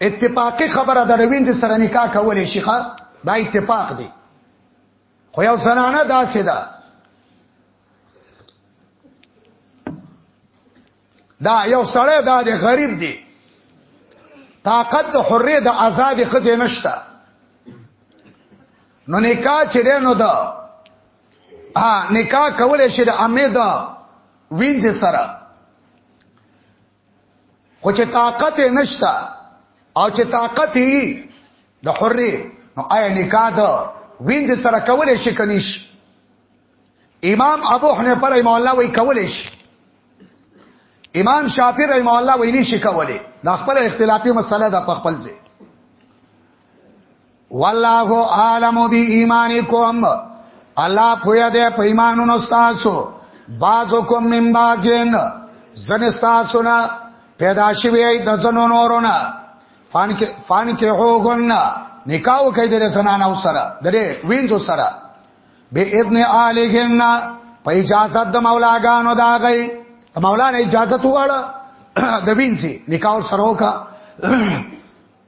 اتفاقی خبره د روینځ سره نکاح کولې شيخه دا اتفاق دی خو یو زنانه داسې ده دا یو سړی دا د غریب دی طاقت د حرې د آزاد خځې نشته نو نکاح چې دی نو دا ها نکاح کولې شي د امید وینځ سره خو چې طاقت نشتا او چې طاقت یې د حرې نو آیا نکاح د ویند سره کولې شي کنيش امام ابو حنیفه رحم الله وی کولې شي امام شافعی رحم الله وی نشي کولې دا خپل اختلافي مسله ده په خپل ځای والله عالم بی ایمانکم الله پویا دې په ایمانونو تاسو بعضکم من بعضین زنستاسونا پیدا شوی د زنو نورونه فان کې فان کې هوغن نکاح کوي د زنان او سره درې وینځو سره به ابن الهن په اجازه د مولاګانو دا غي مولا نه اجازه وړه د وینځي نکاح سره وکړه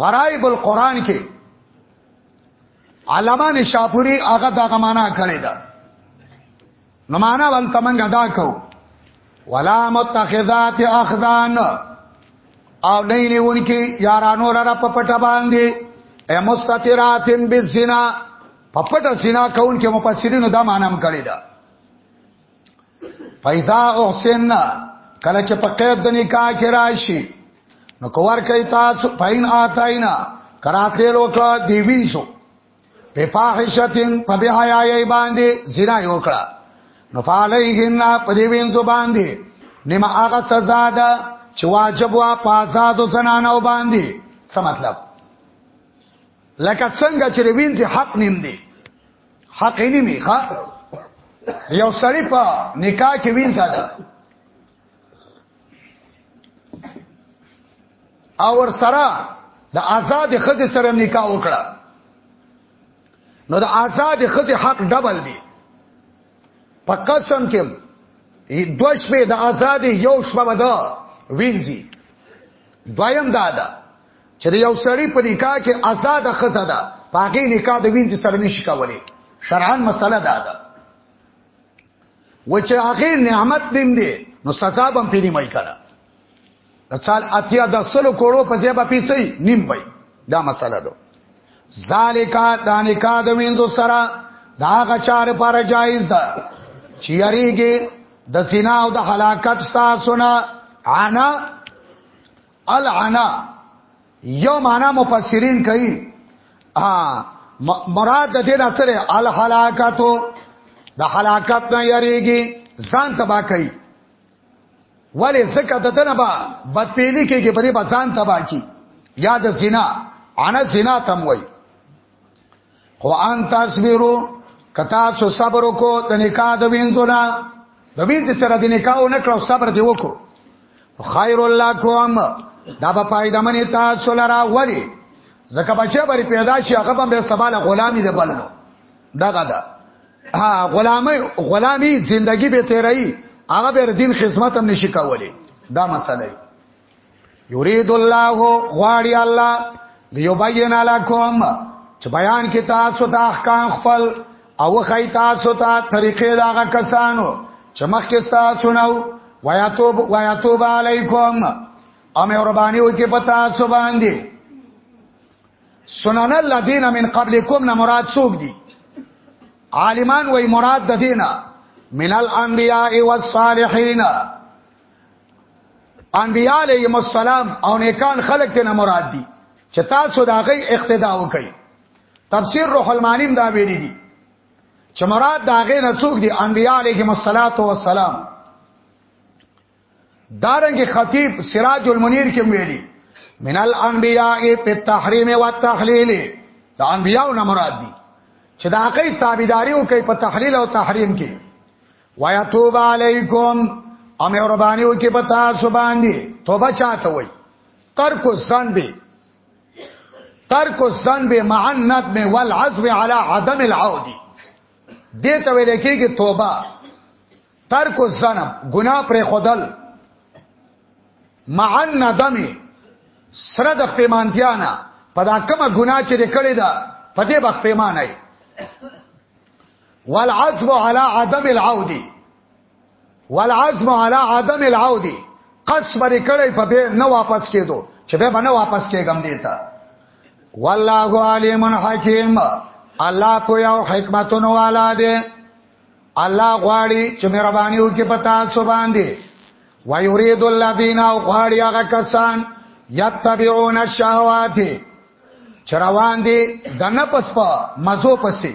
غرائب القرآن کې علامه نشاپوری هغه دغه معنا کړی دا نو معنا ول تمنګ ادا کو ولا متخذات اخدان او نه نیونکي یارانو لره په پټه باندې ای مستتراتن بالزنا په پټه زنا کون کې مفسرینو دا معنی هم کړی دا پیسا احسن کله چې په قید د نکاح کې راشي نو کور کوي تاسو پاین آتاینا کراته لوکړه دی وینسو په فاحشتن په بهای باندې زنا یو کړه نو فعلیهن په دی وینسو باندې نیمه هغه سزا ده چې واجب وا پازادو زنانو باندې څه مطلب لکه څنګه چې وینځي حق نیم دی حق یې نیمه ښا یو سړی په نکاح کې وینځه ده او ور سره د آزاد خځې سره نکاح وکړه نو د آزاد خځې حق ډبل دی په قسم کې دو شپې د آزاد یو شپه ده وینځي دویم دا ده چې د یو سړي په نکاح کې آزاد خزه ده په هغه نکاح د وینځ سره نشي کولای شرعاً مسله ده ده و چې هغه نعمت دین دی نو سزا به پیری مې کړه د چال اتیا د سلو کوړو په ځای به پیسې نیم وای دا مسله ده ذالیکا د نکاح د وینځ سره دا غچار پر جایز ده چې یریږي د زنا او د هلاکت تاسو نه انا العنا یو معنا مفسرین کوي مراد د دې نه سره الحلاکاتو د حلاکت نه یریږي ځان تبا کوي ولی زکه د دنه با بدپیلی کېږي په دې بسان تبا کی یا د زنا انا زنا تم وای خو ان تصویرو کتا سو صبر کو د نکاح د وینځونه د وینځ سره د نکاح نه کړو صبر دی وکړو خیر الله کوم دا به پایده منی تاسو لرا ولی زکه بچه بری پیدا شي هغه به سبال غلامی دی بلنو دغه دا ها غلامی غلامی زندگی به تیرای هغه به دین خدمت هم نشي کولی دا مسله یرید الله غواړي الله لیبین لکم چې بیان کې تاسو ته احکام خپل او خی تاسو ته طریقې داغه کسانو چې مخکې تاسو نو ویاتوب ویاتوب علیکم او مې قرباني وکي پتا سو باندې سنن الذين من قبلكم نه مراد څوک دي عالمان وای مراد د دینه من الانبیاء والصالحین انبیاء علیهم السلام او نیکان خلق ته نه مراد دي چې تاسو دا غي اقتدا وکړي تفسیر روح المانی دا ویلي دي چې مراد دا غي نه څوک دي انبیاء علیهم السلام دارنګ خطیب سراج المنیر کې ویلي من الانبیاء په تحریم او تحلیل دا انبیاء نه مراد دي چې دا غي تابعداري وکړي په تحلیل او تحریم کې ويتوب علیکم او مهرباني وکي په تاسو باندې توبه چاته وای ترک الذنب ترک الذنب مع الندم والعزم على عدم العود دې ته ویل کېږي توبه ترک الذنب ګناه پر خودل مع الندم سره د پیمانتیا نه پدا کومه ګناه چې کړې ده پدې بخ پیمانه والعزم على عدم العود والعزم على عدم العود قص ور کړی په به نه واپس کېدو چې به باندې واپس کېګم دیتا والله علیم حکیم الله کو یو حکمتونو والا دی الله غواړي چې مهرباني وکړي پتا سو باندې ويريد الذين غواړي هغه کسان يتبعون الشهوات چروان دي د نفس په مزو پسې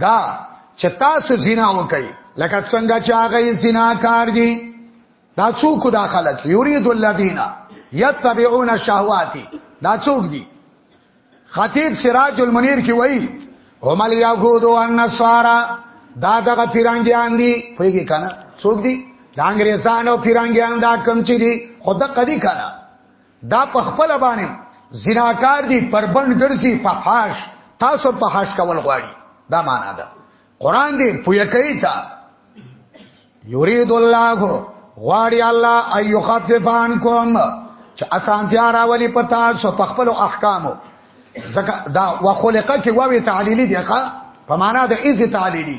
دا چې تاسو زنا وکړي لکه څنګه چې هغه زنا کار دي دا څوک دا خلک یرید الذین یتبعون الشهوات دا څوک دي خطیب سراج المنیر کی وای هم الیهود و النصارا دا دغه پیرانګیان دي پویږي کنه څوک دي دا انګریزانو پیرانګیان دا کم چي دي خود قدی کنه دا په خپل باندې زناکار دي پربند ګرځي په حاش تاسو په حاش کول غواړي دا معنا ده قران دې پوی کوي تا یرید الله غواړي الله ایو خففان کوم چې اسانتیا راولي په تاسو په خپل احکامو زکه دا وخلقه کې واوی تعلیلی دی ښا په معنا د ایز تعلیلی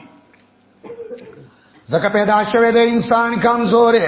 زکه پیدا شوه د انسان کمزورې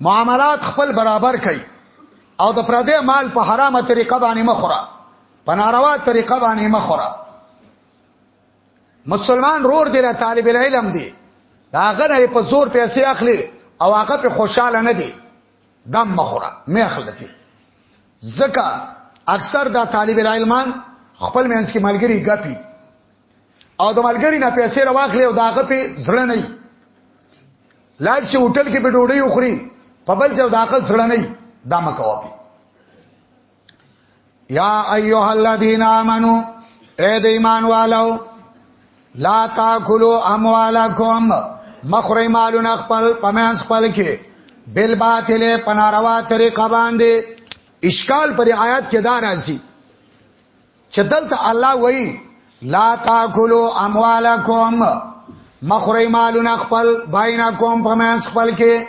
معاملات خپل برابر کړي او د پردې مال په حرامه طریقه باندې مخوره په ناروا طریقه باندې مخوره مسلمان رور دی له طالب العلم دی دا غره په زور پیسې اخلي او هغه په خوشاله نه دی دم مخوره مې اخلتي زکه اکثر دا طالب العلمان خپل مینس کې ملګری غپی او د ملګری نه پیسې راوخلې او داغه په زړه نه لاړ شي هوټل کې په ډوډۍ وخوري په بل ځای داغه زړه نه دا مکو پی یا ایها الذین آمنو اے د ایمان والو لا تاکلوا اموالکم مخری مالون خپل پمن خپل کې بل باطل پناروا طریقه باندې اشکال پر آیات کې دا راځي چې دلته الله وایي لا تاکلوا اموالکم مخری مالونه خپل بینکم په منځ خپل کې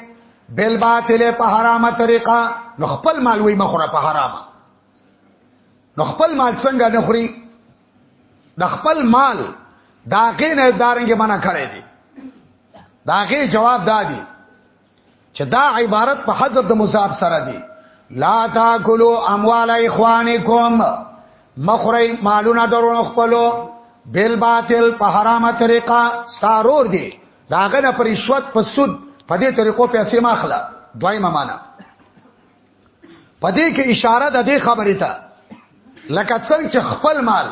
بل باطل په حرامه طریقه نو خپل مال وی مخره په حرامه نو خپل مال څنګه نه خوري د خپل مال داګه نه دارنګ منع کړی دی داګه جواب دادی چې دا عبارت په حذف د مضاف سره دی لا تاکلوا اموال اخوانکم مخری مالونه درونو خپلو بل باطل په حرامه طریقه سارور دی داغه نه پرشوت په سود په دې طریقو پیسې ماخله دویمه معنا په دې کې اشاره د دې خبرې ته لکه څنګه چې خپل مال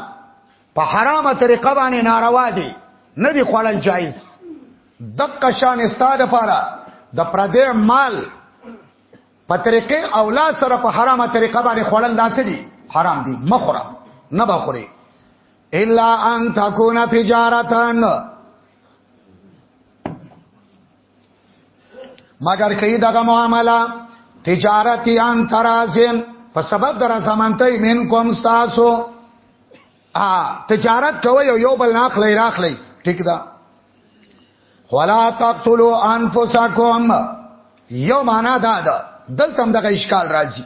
په حرامه طریقه باندې ناروا دي نه دي خوړل جایز دقه شان استاد لپاره د پردې مال په طریقې اولاد سره په حرامه طریقه باندې خوړل داسې دي حرام دي مخره نه بخوري الا ان تكون تجارتن مگر کوي دغه معاملہ تجارت ان ترازن په سبب در زمانتای من کوم تاسو ا تجارت کوي یو بل نه اخلي راخلي ټیک ده ولا تقتلوا انفسکم یو معنا دا ده دلته هم دغه اشکال راځي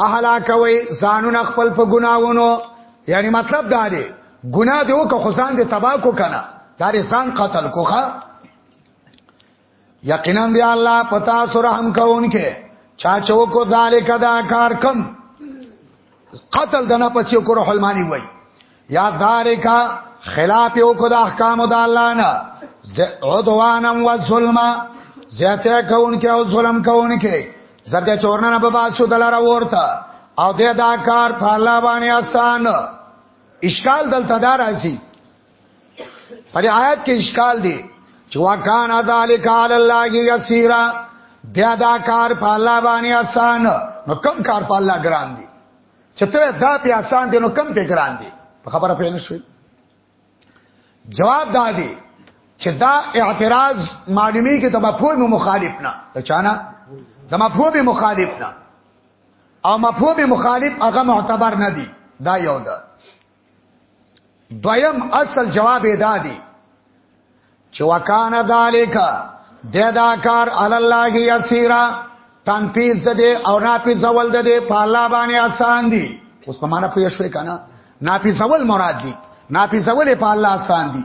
محلا کوي ځانونه خپل په ګناوونو یعنی مطلب دا دی ګناه دی او که خدان دی تبا کو کنه دا ځان قتل کوخه یقینا دی الله پتا سره هم کوونکې چا چوکو ذالک دا کار کم قتل دنا پسې کو رحمانی وای یا دارکا خلاف یو کو د احکام د الله نه عدوانم و ظلم زیاته کون کې او ظلم کون کې زرد چورنه په باسو دلاره ورته او د دا کار په الله باندې آسان اشکال دلته دار راځي پر آیات کې اشکال دی چې وکان ذالک علی الله یسیرا بیا دا کار په الله باندې آسان نو کم کار په الله ګران دی چتره دا په آسان دي نو کم په ګران دي په خبره پېنه شوي جواب دا دی چې دا اعتراض معلومی کې د مفهوم مخالف نه د چانا د مفهوم مخالف نه او مفهوم مخالف هغه معتبر نه دی دا یو ده دویم اصل جواب ادا دی چې وکانه ذالک د دا کار عل الله یسیرا تنفیذ د دې او نافذ اول د دې په الله باندې آسان دي اوس په معنا پوه شوې کنه نافذ اول مراد دي نافذ اول په الله آسان دي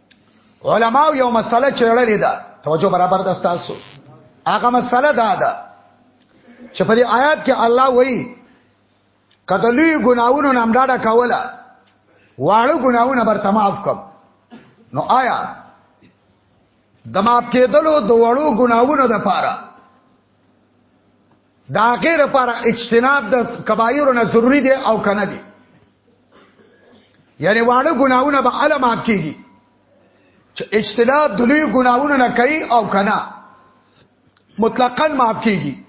علماء یو مسله چړلې ده توجه برابر ده تاسو هغه مسله دا ده چې په دې آیات کې الله وایي کته لوی ګناوونو نام ډاډه کوله واړو ګناوونه برته معاف کوم نو آیا د معاف کېدلو د وړو ګناوونو د پاره دا غیر پر اجتناب د کبایرو نه ضروری دی او کنه دی یعنی واړه ګناونه به اله ماف کیږي چې اجتناب د لوی ګناونه نه کوي او کنه مطلقاً ماف کیږي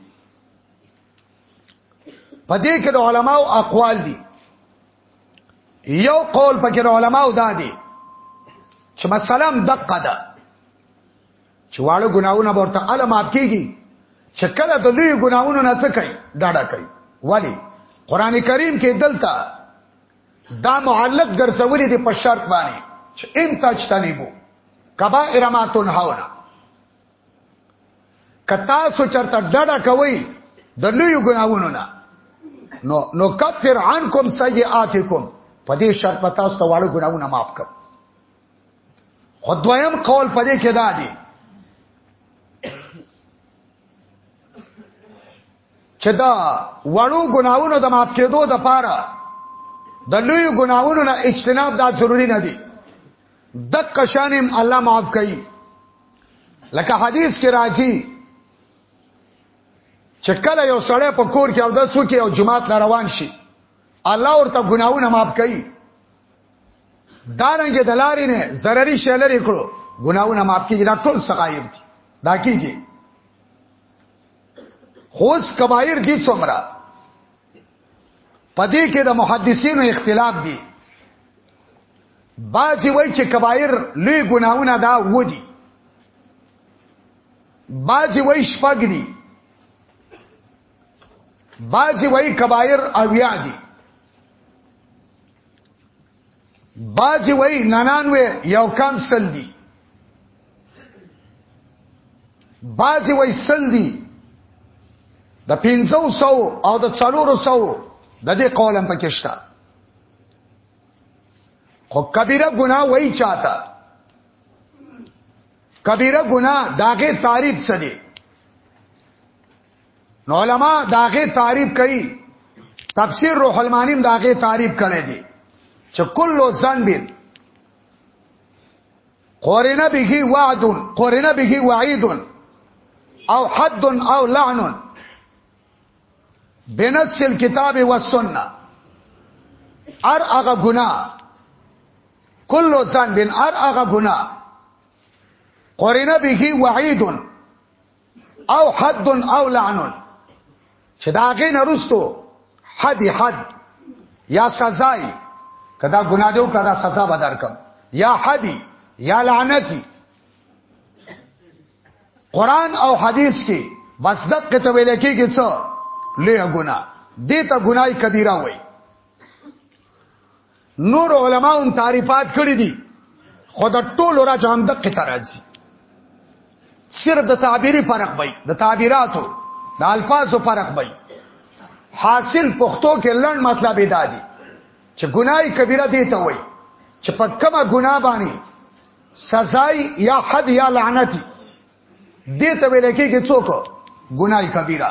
په دې کې د علماو اقوال دي یو قول پکې د علماو دا دي چې مثلا دقه ده چې واړه ګناونه به ورته اله معاف کیږي چې کله د لوی ګناونو نه څه کوي ډاډه کوي ولی قران کریم کې دلته دا معلق ګرځولې دي په شرط باندې چې ان تجتنبو کبائر ما تنهونا کتا سو چرته ډډه کوي د لوی ګناونو نه نو نو کفر عنکم سیئاتکم په دې شرط پتا ست واړو ګناونه معاف کړ خو دویم قول پدې کې دا دی چې دا وړو ګناوونو د معاف کېدو د پاره د لوی ګناوونو نه اجتناب دا ضروری نه دی د قشانم الله معاف کوي لکه حدیث کې راځي چې کله یو سړی په کور کې او د سوکي او جماعت روان شي الله ورته ګناوونه معاف کوي دارنګ د لارې نه ضرري شی لري کړو ګناونه معاف کیږي دا ټول صغایر دي دا کیږي خوس کبایر دي څومره پدې کې د محدثینو اختلاف دي بعضی وای چې کبایر لوی ګناونه دا ودی بعضی وای شپږ دي بعضی وای کبایر اویا دي باجی وای ننان وی یو کم سل دی باجی وای سل دی د 500 او د 400 د دې قولم پکې شته خو کبیره ګناه وای چاته کبیره ګناه داغه تعریف څه دی نو علما داغه تعریف کوي تفسیر روح المانیم داغه تعریف کړی دی چې کلو ذنب قرنه به وعد قرنه به وعید او حد او لعن بنص الكتاب والسنه ار هغه ګنا کلو ذنب ار هغه ګنا قرنه به وعید او حد او لعن چې دا غي نرستو حد حد یا سزای کدا ګناه دیو کدا سزا به درکم یا حدی یا لعنتی قران او حدیث کې بس دقه ته ویل کېږي څو لوی ګناه دې ته ګناي کبیره وایي نور علما هم تعریفات کړی دي خو د ټولو راځه هم د قطر راځي صرف د تعبیری فرق وي د تعبیراتو د الفاظو فرق وي حاصل پښتو کې لړن مطلب ادا دي چې ګناي کبیره دي ته وي چې په کومه ګنا باندې سزای یا حد یا لعنت دي ته ویل کېږي څوک ګناي کبیره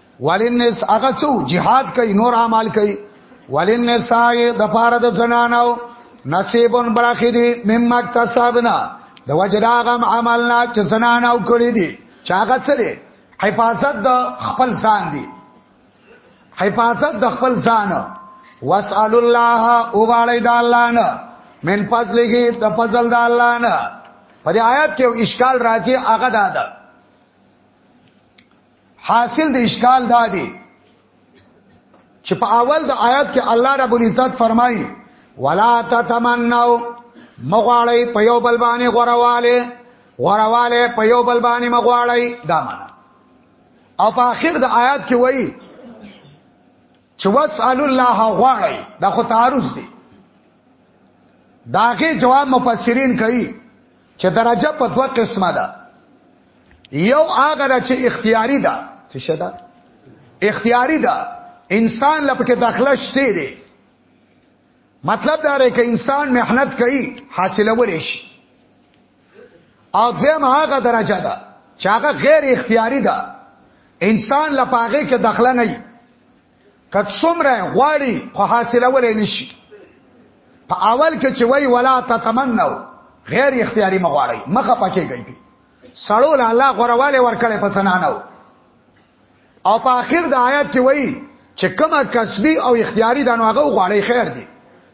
ولنس هغه څو jihad کوي نور اعمال کوي ولنساء د پاره د زنانو نصیبون برخې دي مم اکتسابنا د وجراغم عملنا چې زنانو کړی دي چاغه څه دي حفاظت د خپل ځان دي حفاظت د خپل ځان واسال الله او غړی د الله نه من فضله د فضل د الله نه په دې آیات کې اشکال راځي هغه دا ده حاصل د اشکال دا دی چې په اول د آیات کې الله رب العزت فرمایي ولا تتمنوا مغواړی په یو بل باندې غورواله غورواله په یو بل باندې مغواړی دا معنا او په اخر د آیات کې وایي چې واسال الله غواړي دا خو تعارض دی داغه جواب مفسرین کوي چې درجه په دوه قسمه ده یو هغه چې اختیاري ده څه شدا اختیاري ده انسان لپاره داخله شته دی مطلب دا رې چې انسان مهنت کوي حاصلول شي او دویم هغه درجه ده چې هغه غیر اختیاري ده انسان لپاره کې داخله نه وي که څومره غواړي خو حاصلولې نشي په اول کې چې وای ولا تتمنو غیر اختیاري مغواړي مخه پکې گئی سړو له الله غورواله ورکړې پسنانو او په اخر د آیات کې وای چې کومه کسبي او اختیاري دانو هغه غواړي خیر دی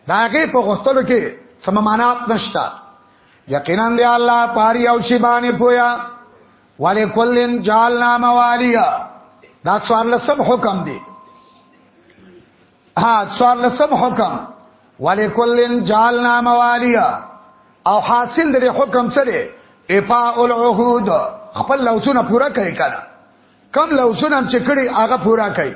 دا هغه په غوښتلو کې سم معنی نشته یقینا دی الله پاری او شی باندې پویا ولکلن جعلنا موالیا دا څوار لسم حکم دی ها څوار لسم حکم ولکلن جعلنا موالیا او حاصل د حکم سره افاء العهود خپل لوزونه پورا کوي کنه کم لوزونه چې کړي هغه پورا کوي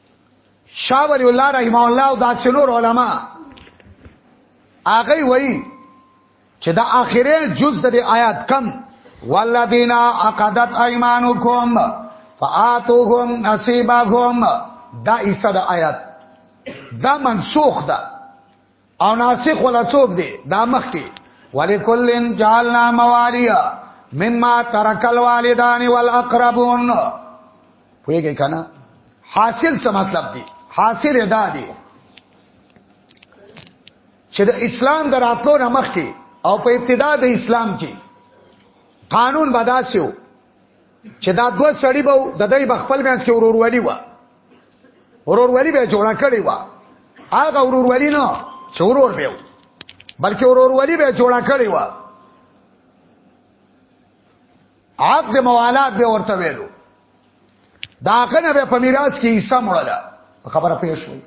شاه ولی الله رحمه الله او دا څلور علما هغه وایي چې دا اخیری جز د آیات کم والذین عقدت ایمانکم فآتوهم نصیبهم دا ایسا د آیات دا منسوخ ده او ناسخ ولا څوک دی دا مخ کې ولکلن جعلنا موالیا مما ترک الوالدان والاقربون پوهیږئ کنه حاصل څه مطلب دی حاصل ادا دی چې د اسلام د راتلو نمخ کې او په ابتدا د اسلام کې قانون بداسیو چې دا دوه سړی به د دای بخپل مینس کې ورورولي و ورورولي به جوړه کړی و هغه ورورولي نه چې ورور به بلکې ورورولي به جوړه کړی و عقد موالات به ورته ویلو داغه نه به په میراث کې حصہ مړله خبره پېښ شوې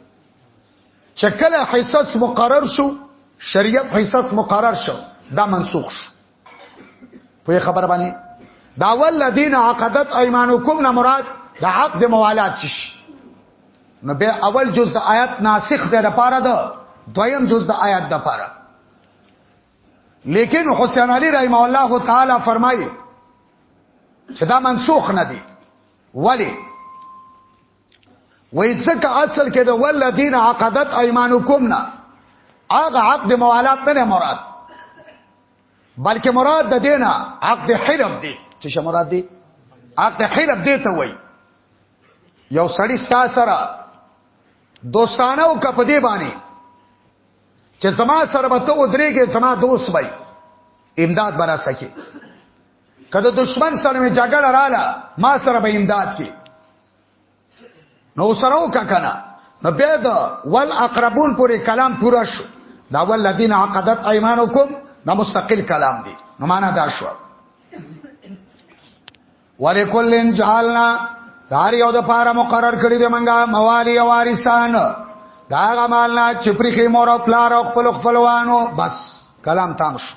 چې کله حصص مقرر شو شریعت حصص مقرر شو دا منسوخ شو په خبره باندې دا ولذین عقدت ایمانکم نه مراد د عقد موالات شي نو به اول جز د آیات ناسخ ده لپاره ده دویم جز د آیات ده لپاره لیکن حسین علی رحم الله تعالی فرمایي چې دا منسوخ نه دي ولی وای ځکه اصل کې د ولذین عقدت ایمانکم نه هغه عقد موالات نه مراد بلکې مراد د دینه عقد حرب دی چې شه مراد دی عقد حرب دی ته وای یو سړی ستا سره دوستانه او کپ دی باندې چې زما سره به ته ودرېږې زما دوست وای امداد برا سکے کله دشمن سره می جګړه رااله ما سره به امداد کی نو سره وکا کنه نو بیا دا ول اقربون پورې کلام پورا شو دا ول الذين عقدت ايمانكم دا مستقل کلام دی نو معنا دا شو ولکلن جعلنا دار یو د پاره مقرر کړی دی منګه موالی او وارثان دا غمالنا چپریخي مور او پلار او خپل خپلوانو بس کلام تام شو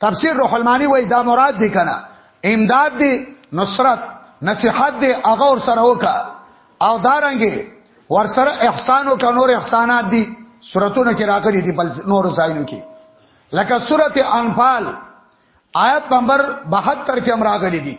تفسیر روح المانی وای دا مراد دی کنه امداد دی نصرت نصیحت دی هغه ور سره وکا او دارنګي ور سره احسان او کنور احسانات دي سورتونو کې راغلي دي بل نور ځایونو کې لکه سورته انفال آیت نمبر 72 کې هم راغلي دي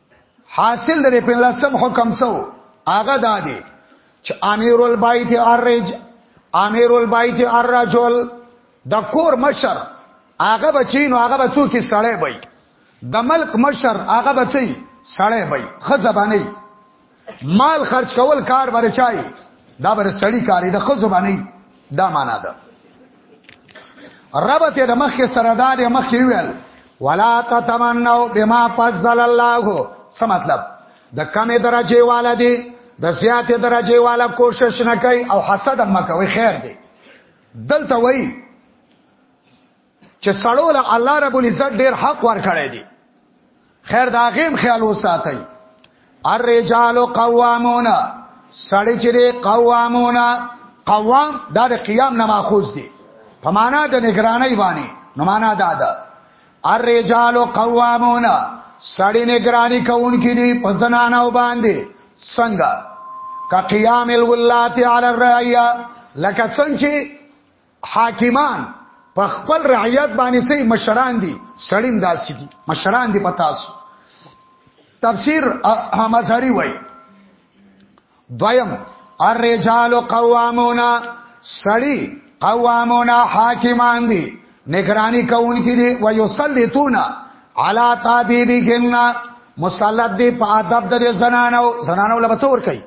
حاصل د پنځم حکم سو هغه دا دی چې امیر البیت الرج امیر البیت الرجل د کور مشر هغه بچینو هغه بچو کې سړی وای د ملک مشر هغه بچی سړی وای خزبانی مال خرج کول کار بر چای دا بر سړی کاری د خزو باندې دا معنا ده رب ته د مخ سره دا د مخ ویل ولا تتمنوا بما فضل الله څه مطلب د کمې درجه والا دی د زیاتې درجه والا کوشش نه کوي او حسد هم کوي خیر دی دلته وایي چې سړو له الله رب العزت ډیر حق ورکړی دی خیر دا غیم خیال وساتئ الرجال قوامون سړی چې دی قوامون قوام دا د قیام نه ماخوذ دی په معنا د نگرانی باندې نو معنا دا ده الرجال قوامون سړی نگرانی کوونکې دي په زنانو باندې څنګه کا قیام الولات علی الرعیه لکه څنګه چې حاکمان په خپل رعیت باندې سي مشران دي سړیم داسې دي مشران دي پتاسو تفسیر مظهری وای دویم الرجال قوامون سړی قوامون حاکمان دي نگرانی کوونکې دي و یصلیتون علی تعذیبهن مسلط دي په ادب د زنانو زنانو لبسور کوي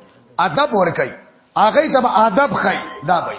ادب ور کوي هغه ته ادب خي دا وای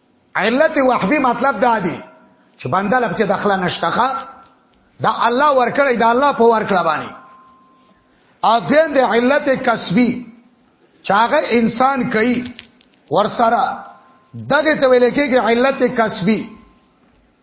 علت وحبی مطلب دا دی چې بنده لب کې داخله نشته دا الله ورکړی دا الله په ورکړه باندې اذن د علت کسبی چاغه انسان کوي ورسره دغه ته ویل کېږي علت کسبی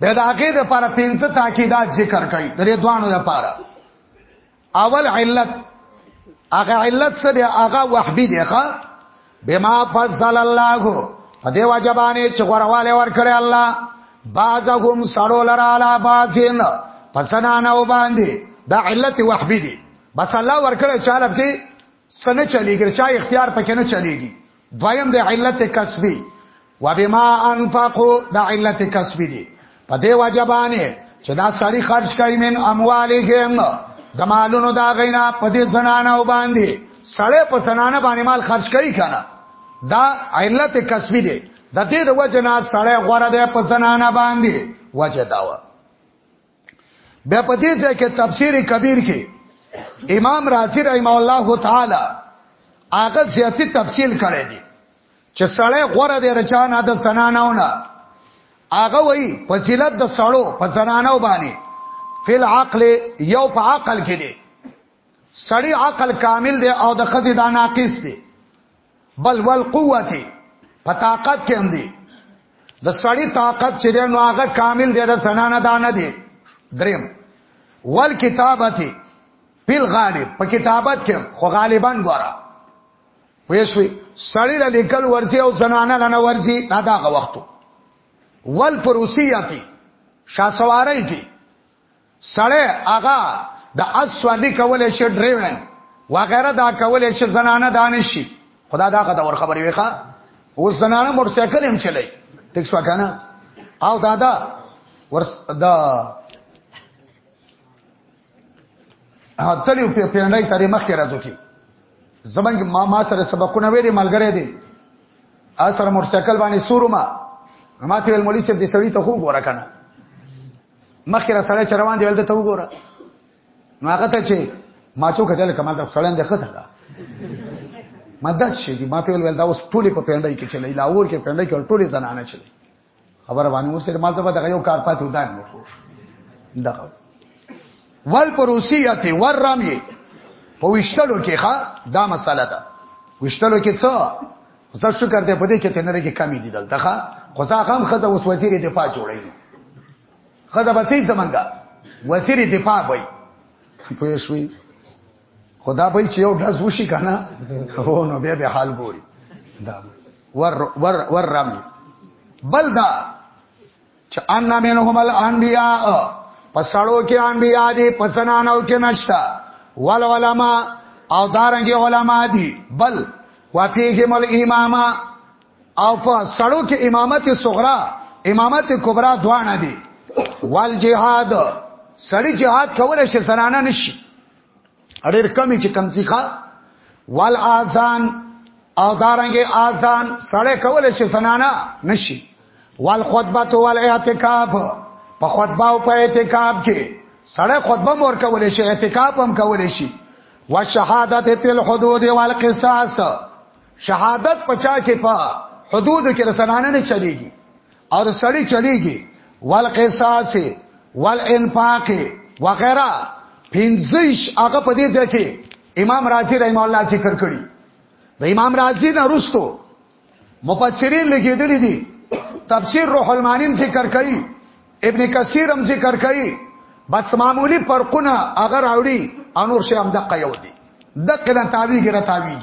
به د هغه د لپاره پنځه تاکیدات ذکر کړي درې دوانو لپاره اول علت هغه علت څه دی هغه وحبی دی ښا بما فضل الله په دې واجبانه چې غورواله ور کړی الله بعضهم سړو لرا علا بعضین پسنانه و باندې دا علت وحبی دی بس الله ور کړی چاله دې سنه چلیږي چا اختیار پکې نه چلیږي دویم د علت کسبی و بما انفقوا د علت کسبی دی په دی واجبانه چې دا سړی خرج کوي من اموالهم د مالونو دا غینا په دې زنانه و باندې سړی په زنانه باندې مال خرج کوي کنه دا علت کسبی دی د دې د وجنا سړی غوړه ده په زنانه باندې وجه داوه بیا په دې ځای کې تفسیر کبیر کې امام رازی رحم الله تعالی هغه زیاتی تفصیل کړی دی چې سړی غوړه دی رچانه د سنانونه هغه وای فضیلت د سړو په زنانو باندې فل عقل یو په عقل کې دی سړی عقل کامل دی او د خزې دا ناقص دی بل ول قوتي په طاقت کې هم دي د سړی طاقت چې دی نو هغه کامل دی د زنانه دا نه دی دریم ول کتابتي پیل غالب په کتابت کې خو غالبا ګورا وېسوي سړی له لیکل ورسي او زنانه لنه ورسي دا دا وختو ول پروسیاتی شاسوارای کی سړی هغه د اسوادی کولای شي ډریوین وغیرہ دا کولای شي زنانه دانه شي خدا دا غته ور خبرې وخه او زنانه موټر سایکل هم چلای ټیک شو کنه او دا دا ور دا تلیو په پیړنۍ تاریخ مخ کې راځو کې زمنګ ما ما سره سبقونه ویلې ملګری دی اثر موټر سایکل باندې سورما ماته ول مولوی صاحب دې سړی ته خو ګوره کنه مخکې را سړی چروان دی ولته ته وګوره نو هغه ته چې ما څو کتل کمال ته سړی نه خسه دا مدد شي دی ما ته ول دا اوس ټولې په پندای کې چلی لاور کې پندای کې ټولې زنانه چلی خبر باندې اوس ما زبر دغه یو کار پاتې ودان نو دغه ول پروسیه ور رمی په وشتلو کې ښا دا مسله ده وشتلو کې څه زه شکر دې په دې کې تنره کې کمی دي دلته ښا خو ځا غم خزه اوس وزیر دفاع جوړی خزه بچی زمنګا وزیر دفاع وای په شوي خدا به چې یو ډز وشي کنه هو نو بیا به حال ګوري دا ور ور ور رامي بل دا چې ان منهم الانبیاء پسړو کې انبیاء دي پسنانو کې نشتا ول علماء او دارنګ علماء دي بل وفيهم الامام او په سړو کې امامت صغرا امامت کبرا دوانه دي وال جهاد سړی جهاد کول شي زنانه نشي ډېر کمی چې کم ځخه وال اذان او دارنګ اذان سړی کول شي زنانا نشي وال خطبه تو وال اعتکاف په خطبه او په اعتکاف کې سړی خطبه مور کول شي اعتکاف هم کول شي وشهادت فی الحدود والقصاص شهادت پچا کې په حدود کې رسنانه نه چلیږي او د سړی چلیږي والقصاص والانفاق وغیرہ پنځیش هغه په دې ځای کې امام رازی رحم الله ذکر کړی د امام رازی نه رستو مفسرین لګیدلی دي تفسیر روح المانین ذکر کړي ابن کثیر هم ذکر کړي بس معمولی فرقونه اگر اوړي انور شه هم د قیو دي د کله تعویګ را تعویګ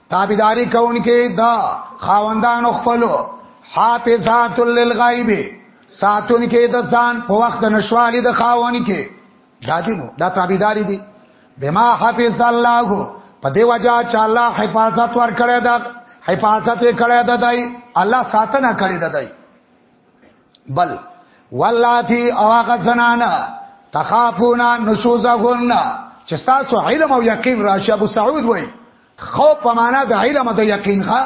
تابعداري کوونکې د خاوندانو خپل حافظات للغیب ساتون کې د ځان په وخت نشوالي د خاون کې دادی نو دا تابعداري دي بما حفظ الله په دی وجہ چې الله حفاظت ور کړی دا حفاظت یې کړی دا دای الله ساتنه کړی دا دای بل ولاتی اواغ زنانا تخافونا نشوزهن چې تاسو علم او یقین راشي ابو سعود وایي خوف په معنا د علم د یقین ښا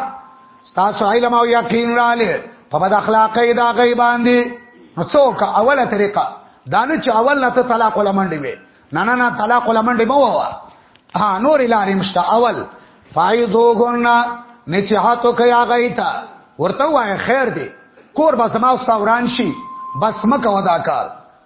تاسو علم او یقین رااله په بد اخلاقی دا غي باندې نو څوک اوله طریقه دانه چې اول نه ته طلاق ولمنډي وي نه نه نه طلاق ولمنډي مو وا ها نور لارې مشته اول فایذوهن نصيحتو کوي هغه ته ورته وای خیر دی کور به سما واستوران شي بس مکه ودا کار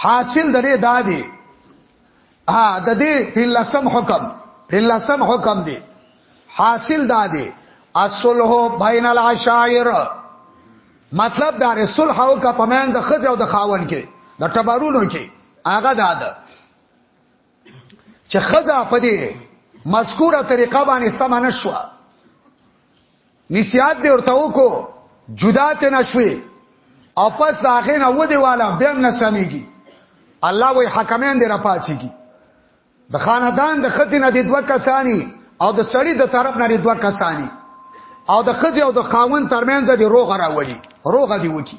حاصل درې دادی ها د دې په لسم حکم په لسم حکم دی حاصل دادی اصله بین العشائر مطلب دا رسول حو کا پمن د خځه او د خاون کې د ټبرونو کې هغه داده چې خځه په دې مذکوره طریقه باندې سم نه شو نسیات دی ورته وکړو جدا ته نشوي او پس داغه نه ودی والا بیا نه سميږي الله وی حکمین دی را پاتېږي د خاندان د ختی نه دی دوه کسانی او د سړی د طرف نه دی دوه کسانی او د خځه او د خاون ترمنځ دی روغ راولي روغ دی وکی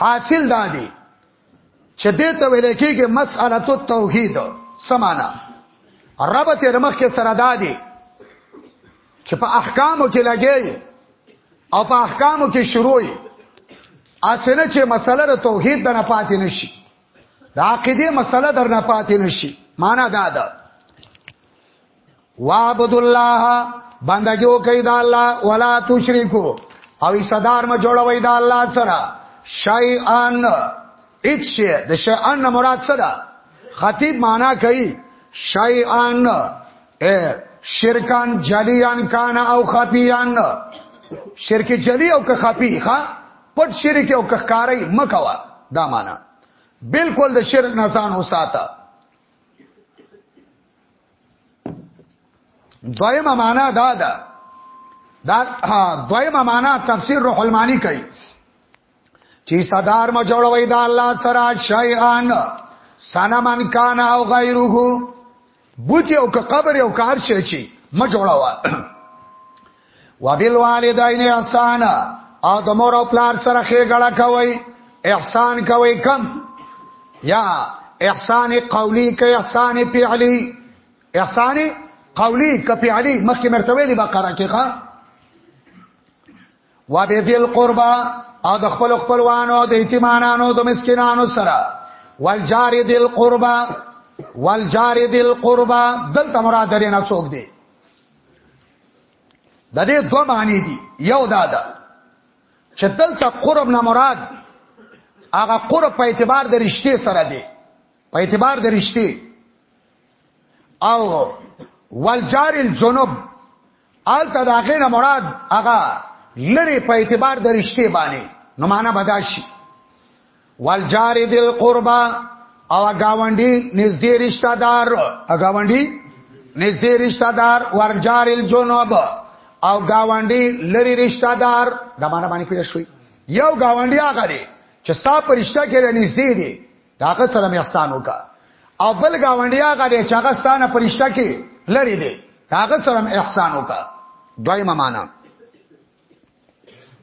حاصل دا دی چې دې ته ویل کېږي مسأله التوحید سمانا رب تیر مخ کې سره دادي چې په احکامو کې لګي او په احکامو کې شروعي اسنه چې مسله د توحید نه پاتې نشي د عقیده مسله در نه پاتې نشي معنا دا ده وعبد الله بندګي وکي دا الله ولا تشریکو او صدر ما جوړوي دا الله سره شیئان اچ د شیئان مراد سره خطیب معنا کوي شیئان شرکان جلیان کان او خفیان شرک جلی او که خفی ښا پټ شرک او که ښکاری مکوا دا معنا بالکل د شرک نه ځان وساته دویمه معنا دا ده دا دویمه معنا تفسیر روح المانی کوي چې صدر ما جوړوي دا الله سره شیئان سنمن کان او غیره بوت یو که قبر یو کار شي چې ما جوړوا وبالوالدین احسان او د مور او پلار سره خېګړه کوي احسان کوي کم یا احسان قولی که احسان فعلی احسان قولی که فعلی مخکې مرته ویلي بقره کې ښا وبذل قربا او د خپل خپلوانو د یتیمانانو د مسکینانو سره والجار ذل قربا والجار ذل قربا دلته مراد لري نه څوک دی د دې دوه معنی دي یو دا ده چې دلته قرب نه مراد هغه قرب په اعتبار د رشته سره دی په اعتبار د رشته او والجار الجنوب آلته د هغه نه مراد هغه لری په اعتبار د رشته باندې نو معنا بداشي والجار ذل قربا او گاونډي نږدې رشتہ دار گاونډي نږدې رشتہ دار ورجار الجنوب او گاونډي لری رشتہ دار د معنا باندې پیښ شوی یو گاونډي هغه دی چې ستا پر رشتہ کې نږدې دی دا هغه سره احسان وکا او بل گاونډي هغه دی چې هغه ستانه پر رشتہ کې لری دی هغه سره احسان وکا دویمه معنا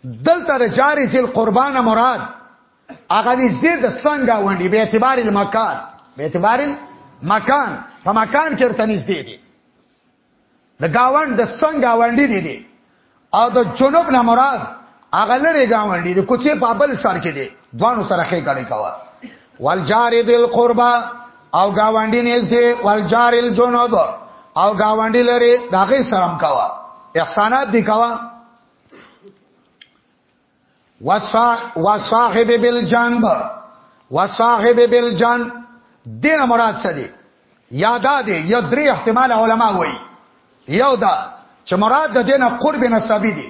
دلته د جاری ذل قربان مراد هغه نږدې د څنګه ونډي به اعتبار المکان به اعتبار المکان په مکان کې ورته نږدې دي د گاوند د څنګه ونډي دي دي او د جنوب نه مراد هغه لري گاوندي د کوڅه په بل سر کې دي دوانو سره خې کړي کوا والجار ذل قربا او گاونډي نږدې والجار الجنوب او گاونډي لري داغه سلام کوا احسانات دي کوا وصاحب بالجنب وصاحب بالجن دین مراد څه دی یادا دی یا درې احتمال علما وایي یو دا چې مراد د دینه قرب نسبی دی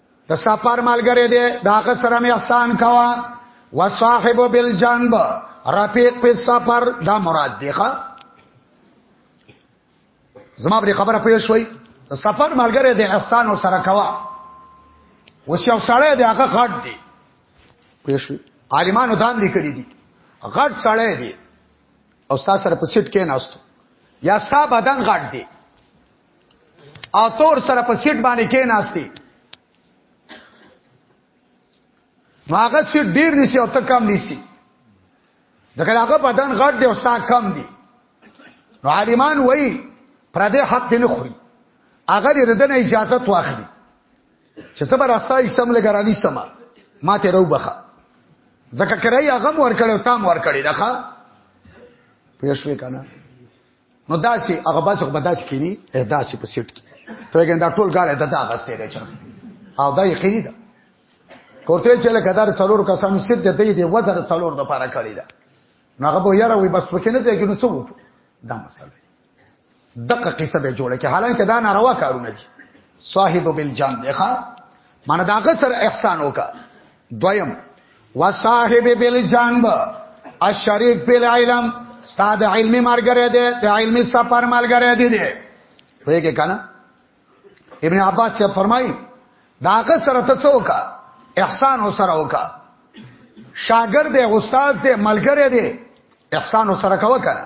د سفر ملګری دی دا غ سره مې احسان کوا وصاحب بالجنب رفیق په سفر دا مراد دی ښا زما پر خبره پوه شوي د سفر ملګری دی احسان سره کوا اوس یو سړی دی هغه غټ دی پوه شوي عالمانو دام لیکلي دي غټ سړی دی او ستا سره په سیټ کې ناستو یا ستا بدن غټ دی او تور سره په سیټ باندې کې ناشتي ماغه سیټ ډیر نسی او ته کم نسی ځکه هغه بدن غټ دی او ستا کم دی نو عالمان وای پر دې حق نه خوري هغه دې ردنه اجازه واخلي چې صبر استا یې سم لګرانی سم ما ته رو بخه ځکه کرای هغه ور کړو تام ور کړی دغه پېښوي کنه نو داسې هغه بس هغه داسې کینی داسې په سیټ کې فکر دا ټول غاړه د دا غستې دی چې او دا یقیني ده کوته چې له قدر څلور کسانو سید د دې د وزر څلور د پاره کړی ده نو هغه به یاره وي بس پکې نه ځای کې نو څه وکړو دا مسله دغه قصه به جوړه کې حالانکه دا ناروا کارونه دي صاحب بالجان دیخه معنی دا غسر احسان وکا دویم وصاحب بالجنب الشریک بالعلم ستا د علمي مرګره دی د علمي سفر مرګره دی دی ویګه کنه ابن عباس چې فرمایي داګه سره ته څوک احسان وسره وکا شاګرد دی استاد دی ملګری دی احسان وسره کا وکړه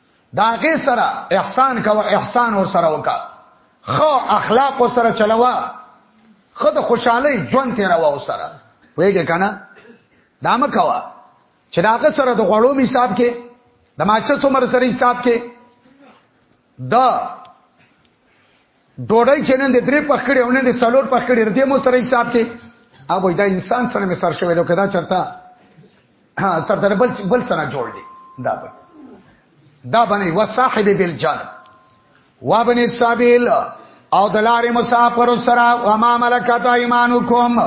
دا غي سره احسان کوه احسان ور سره وکا خو اخلاق ور سره چلوا خو د خوشحالي ژوند ته راو سره ویګه کنه دا مکوا چې داګه سره د غړو می حساب کې د ماچ څومره سره حساب کې د ډوډۍ چې نن د درې پخ کړي او نن د څلور پخ کړي ردی مو سره حساب کې اب دا انسان سره مې سر شوی نو کدا چرتا ها سره بل بل سره جوړ دی دا به دا باندې وصاحب بالجان وا بني سابیل او دلارې مسافر سره و ما ملکت ایمانکم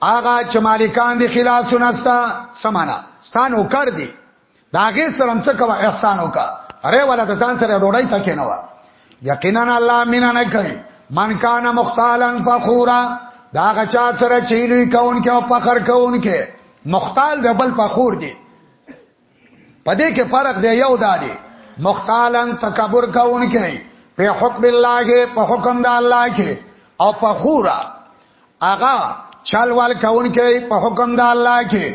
آغا چې مالکان دي خلاصونه ستا سمانا ستانو کر دي دا غي سره څه کوه احسان وکا اره ولا د ځان سره ډوډۍ تا کې نه و یقینا الله مینا نه کوي من کان مختالن فخورا دا غچا سره چیلوی کون کې او فخر کون کې مختال د بل فخور دی پدې کې فرق دی یو دادی مختالن تکبر کون کې په حکم الله کې په حکم د الله کې او فخورا اغا چلوال کون کې په حکم د الله کې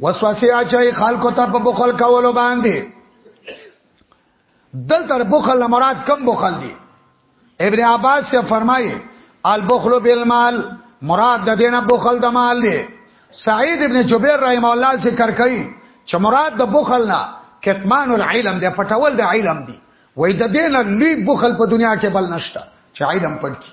وسوسه اچي خلکو ته په بخل کولو باندې دلته بخل مراد کم بخل دی ابن عباس سے فرمایي البخل بالمال مراد د دینه بخل د مال دی سعید ابن جبیر رحم الله ذکر کوي چې مراد د بخل نه کتمان العلم دی پټول د علم دی وای د دینه لوی بخل په دنیا کې بل نشته چې علم پټ کی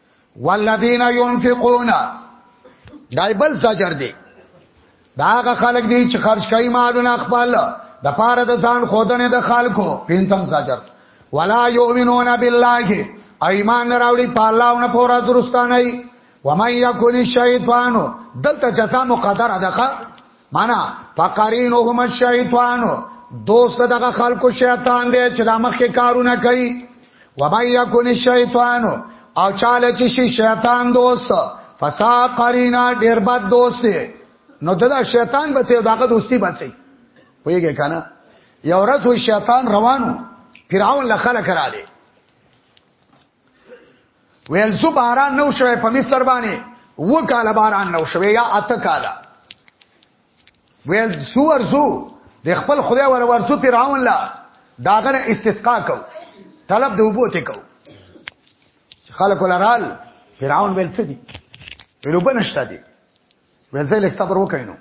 والذین ينفقون دای بل زجر دی دا هغه خلک دي چې خرج کوي مالونه خپل د پاره د ځان خودنه د خلکو پینځم زجر ولا یؤمنون بالله ایمان راوړي په الله او نه پورا درستانه ومن یکون الشیطان دلته جزاء مقدره ده معنا فقرینهم الشیطان دوست دغه خلکو شیطان دی چې د مخ کې کارونه کوي و مې یکون الشیطان او چاله چې شي شیطان دوست فسا قرینا ډیر بد دوست دی نو دا شیطان بچي داغه دوستی بچي ویګه کنه یو ورځ وی شیطان روانو فرعون له خلک رااله ویل زو باران نو شوه په مصر باندې وکاله باران نو شوه یا اته کاله ویل زو ورزو د خپل خدای ور ورزو پیراون لا داغه استسقا کو طلب د وبو ته کو خلق لرال پیراون ویل څه دي پیروبه نشته دي ویل ځای لک صبر وکینو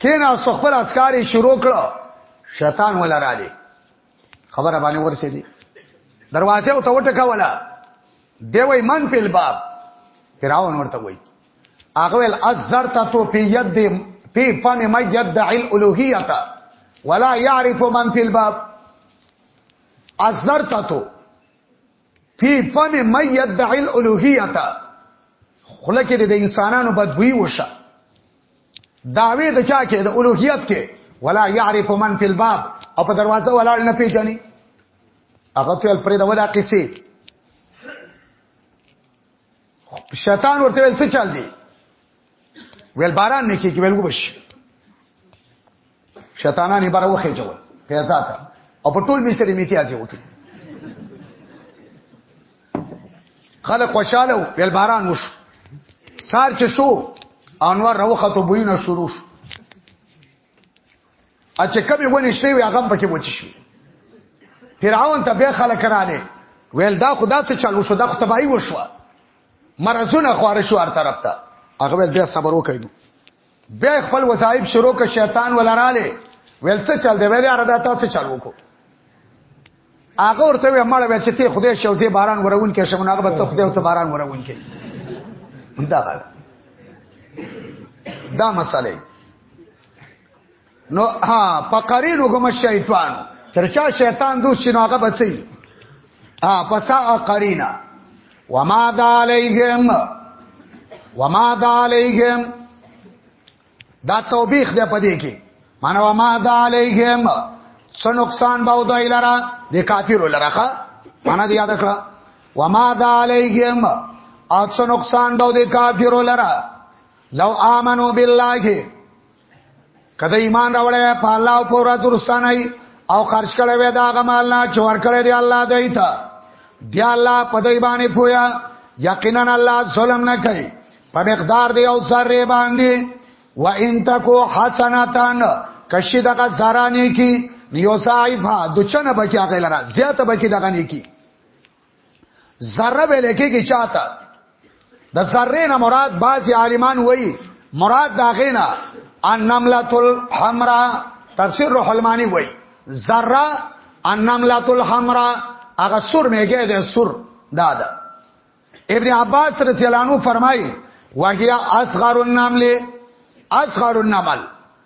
کینا سخبر اسکاری شروع کړو شیطان ولا را دی خبره باندې ورسې دي دروازه او توټه کولا دی وای من په باب فراون ورته وای هغه ول ازرت تو په ید دی په پنه ما ید د الوهیت ولا يعرف من في الباب ازرت تو فی فم من یدعی الالوهیت خله کې د انسانانو بدوی وشه داوی د چا کې د الوهیت کې ولا یعرف من فی الباب او په دروازه ولاړ نه پیژني هغه ټول پرې دا ودا قصې شیطان ورته ویل څه چل دی ویل باران نه کیږي ویل وبش شیطانان یې بره وخې جوړ پیازا ته او په ټول مصر میتی ازي وکړي خلک خوشاله وو بل باران وشو سار چې شو انور روخه ته بوینه شروع شو ا چې کمی ونی شوی وي هغه پکې وچی شي فرعون ته به خلک رااله ویل دا خدا څه چالو شو دا خو تباہی وشو مرزونه خوارشو هر طرف ته هغه بیا صبر وکړو بیا خپل وظایف شروع ک شیطان ولراله ویل څه چل دی ویل یاره دا تاسو چل وکړو هغه ورته وی مړ وی چې ته خدای شوزي باران ورون کې شمن هغه به څه خدای او څه باران ورون کې دا غل دا مسئله نو ها فقرین حکم الشیطان چرچا شیطان دوست شنو هغه بچي ها پسا قرینا وما علیهم وما علیهم دا توبیخ دی پدې کې مانو وما علیهم څه نقصان به ودای لره د کافر لره معنا دی یاد کړه وما علیهم او څه نقصان به د کافر لره لو امنو بالله کده ایمان راوړې په الله او پر درستانای او خرج کړي وې دا غمال نه چور کړي دی الله دای ته دی الله په دای باندې پویا یقینا الله ظلم نه کوي په مقدار دی او سره باندې و ان تکو حسناتن کشی دغه زارانی کی یو صایفه دچنه بکی هغه لرا زیاته بکی دغه نیکی ذره ویل کېږي چاته د ذره نه مراد بعضی عالمان وایي مراد دا غینا النملۃ الحمرا تفسیر روح المانی وایي ذره النملۃ الحمرا هغه سور میګه ده سور دا ده ابن عباس رضی الله عنه فرمایي وهي اصغر النمل اصغر النمل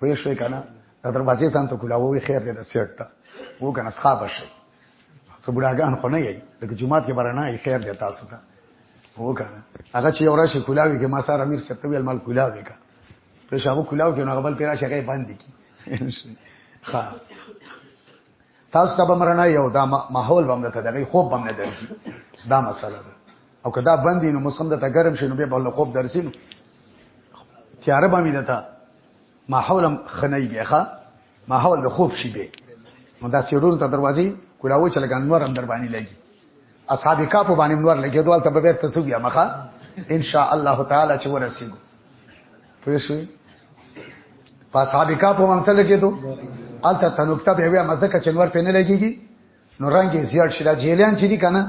وې شوې کنه د دروازې ځان ته کولاوي خیر دې د سیټ ته وو کنه ښه بشي څو بډاګان خو نه یې لکه جمعات کې برانه یې خیر دې تاسو ته وو کنه هغه چې یو راشي کولاوي کې ما سره امیر سره ویل مال کولاوي کا په شاو کولاو کې نو غبل پیرا شګه باندې کی ښه تاسو ته بمرنه یو دا ماحول بم دته دغه خوب بم نه درسي دا مسله ده او کدا بندي نو موسم دته ګرم شي نو به بل خوب درسي نو تیار به مې دته ماحولم خنۍ بیا ښا ماحول د خوب شي به نو دا سیډور ته دروازې کولاوي چې لګان نور هم در باندې لګي اصحاب کاپ باندې نور لګي دوال ته به بیرته سو بیا مخه ان شاء الله تعالی چې ورسیږو پوه شئ په اصحاب کاپ هم څه لګي دو الته تنوکته به بیا مزه کچ نور پینې لګيږي نو رنگ یې زیات شي دا جیلان چې دي کنه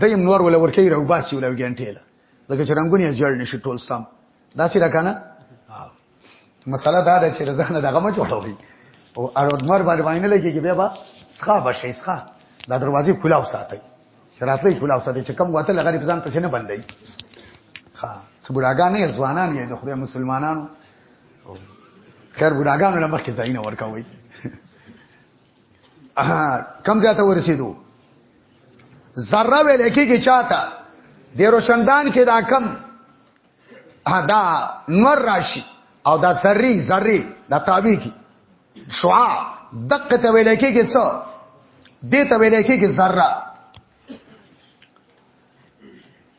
دیم نور ولور کوي روباسي ولوګنټیلا ځکه چې رنگونه یې جوړ نشي ټول سم دا سره کنه مسله دا ده چې رزنه دغه ما جوړوي او اروډمر باندې باندې لګي کې بیا با ښه بشي ښه دا دروازې کلا وساتي چې راتلې کلا وساتي چې کم وته لغری ځان پسې نه بندي ښه څه بډاګانې ځوانان یې د خدای مسلمانانو خیر بډاګانو لمخ کې ځای نه ورکوي کم ځای ته ورسېدو ذره ویل کېږي چاته د روشندان کې دا کم دا نور راشي او دا ذری ذری دا تابع کی شعاع دقه ته ویل کېږي څه دې ته ویل کېږي ذره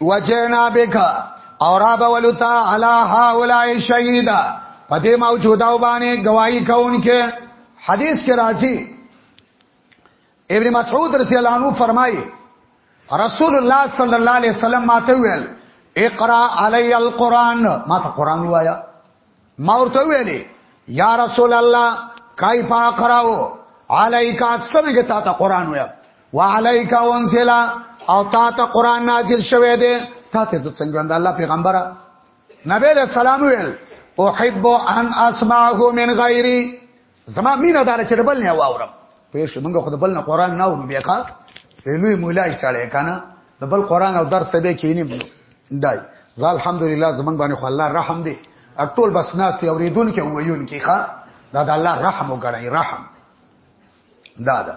وجینا بک او را بولتا علا هؤلاء شهیدا پدې موجوداو باندې گواہی کوونکې حدیث کې راځي ابن مسعود رضی الله عنه فرمایي رسول الله صلی الله علیه وسلم ماته ویل اقرا علی القران ماته قران وایا ما ورته ویلې یا رسول الله کای پا قراو علیکا څنګه تا ته قران ویا وعلیکا وانزلا او تا ته قران نازل شوه دی تا ته څنګه اند الله پیغمبره نبی له سلام ویل احب ان اسمعه من غیری زما مینه دار چې بل نه واورم پېښ موږ خو د بل نه قران نه اورو بیا ښا لوی مولای سړی کنه د بل قران او درس به کینیم دای زه الحمدلله زمنګ باندې خو الله رحم دی ټول بس ناس ته اوریدون کې وایون کې ښا دا د الله رحم وګړی رحم دا دا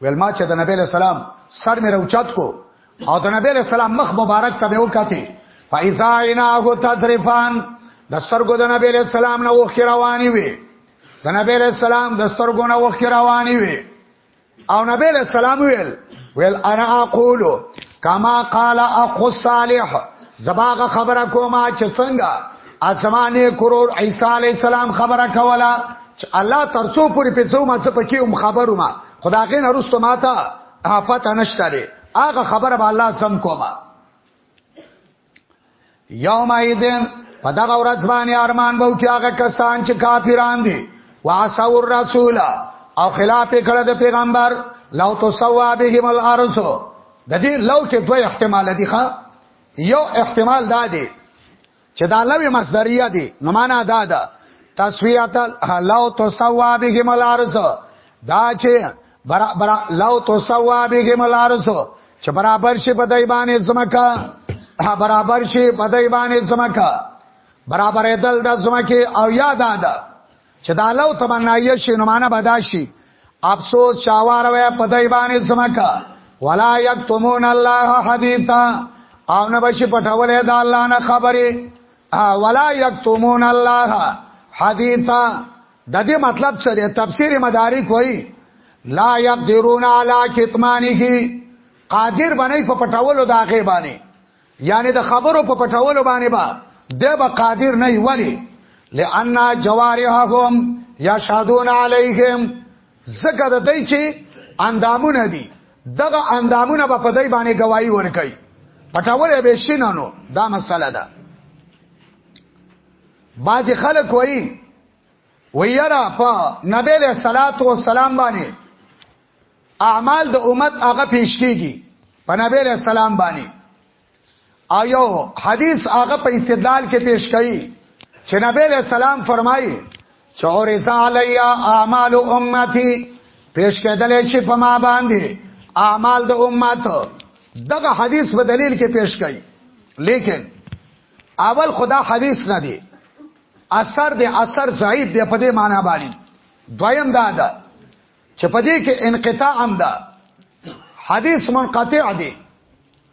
ویل ما چې د نبی له سلام سر مې روچت کو او د نبی له سلام مخ مبارک ته به وکاته فایزا عیناه تذرفان د سترګو د نبی له سلام نه وخت رواني وي د نبی له سلام د سترګو نه وخت رواني وي او نبی له سلام ویل ویل انا اقول کما قال اخو صالح زباغه خبره کومه چې څنګه ازمانه کرور عیسی علی السلام خبره کوله چې الله ترڅو پوری په څو ما څه پکې هم خبرو ما خداغه نه رستو ماته پته نشته لري هغه خبره به الله سم کومه یوم ایدن په دغه ورځ باندې ارمان به وکړي هغه کسان چې کافران دي واسو الرسول او خلاف کړه د پیغمبر لو تسوا بهم الارض د دې لو کې دوه احتمال دي ښا یو احتمال دا دی چې دا لوی مصدریه دی نو معنا دا ده تسویات لو تسوا بهم الارض دا چې برا برا لو تو سوا بیگم الارسو چې برابر شي په دای باندې زمکا برابر شي په دای باندې زمکا برابر دل د زمکه او یاد ادا چې دا لو تمنای شي نو معنا بداشي افسوس شاوار وې په دای باندې زمکا ولا یکتمون الله حدیثا او نه بشي پټولې د الله نه خبره ولا یکتمون الله حدیثا د دې مطلب څه دی تفسیر مدارک وایي لا یقدرون علی کتمانه قادر باندې په پټولو دا غي باندې یعنی د خبرو په پټولو باندې با د به قادر نه ولی لئن جوارحهم یشهدون علیهم زکه د دې چې اندامونه دي دغه اندامونه به په دای باندې گواہی ورکړي پټول به شینانو دا مسله ده باز خلک وایي ویرا په نبی له صلوات و سلام باندې اعمال د امت هغه پیش کیږي په نبی له سلام باندې آیو حدیث هغه په استدلال کې پیش کړي چې نبی له سلام فرمایي چې اورزا علیا اعمال امتی پیش کېدل شي په ما باندې اعمال د امت دغه حدیث په دلیل کې پیش کړي لیکن اول خدا حدیث نه دی اثر دی اثر ضعیف دی په دې معنی باندې دویم دا ده چې په دې کې انقطاع هم ده حدیث منقطع دی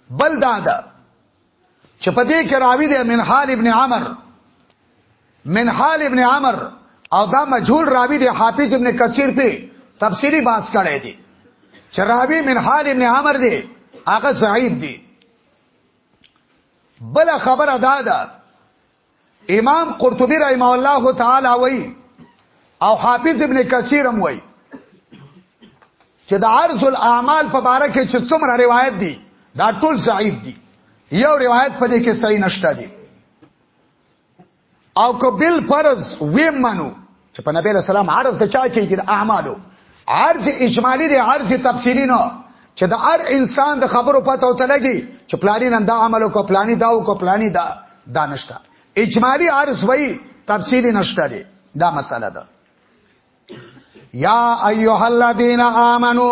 بل دا ده چې په دې کې راوی دی من حال ابن عمر من حال ابن عمر او دا مجهول راوی دی حافظ ابن کثیر په تفسیری باس کړی دی چې راوی من حال ابن عمر دی هغه ضعیف دی بل خبره دا ده امام قرطبي رحمه الله تعالی وای او حافظ ابن کثیر هم وای چې د عرض الاعمال په باره کې چې څومره روایت دي دا ټول ضعیف دي یو روایت په دې کې صحیح نشته دي او که بل فرض ویم منو چې په نبی له سلام عرض د چا کېږي د اعمالو عرض اجمالی دی عرض تفصیلی نه چې د هر انسان د خبرو پته او تلګي چې پلانی نن دا عمل کو پلانی دا او کو پلانی دا دانشته اجمالی عرض وای تفصیلی نشته دی دا مسله ده یا ایها الذین آمنو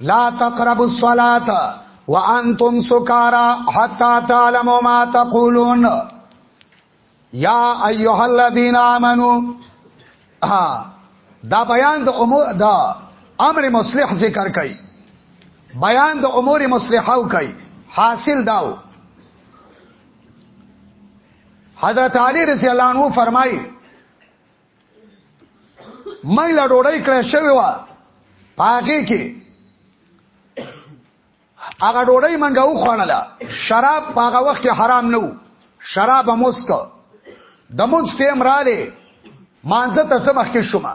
لا تقربوا الصلاة وانتم سکارا حتا تعلموا ما تقولون یا ایها الذین آمنو دا بیان د امور دا امر مصلح ذکر کړي بیان د امور مصلحه او کړي حاصل داو حضرت علی رضی الله عنه فرمایي مې لا ډوډۍ کړې شوی و پاګه کې هغه ډوډۍ منګه و خوړله شراب هغه وخت حرام نه وو شراب موسک د مونږ تیم رااله مانځه ته سمخ کې شومه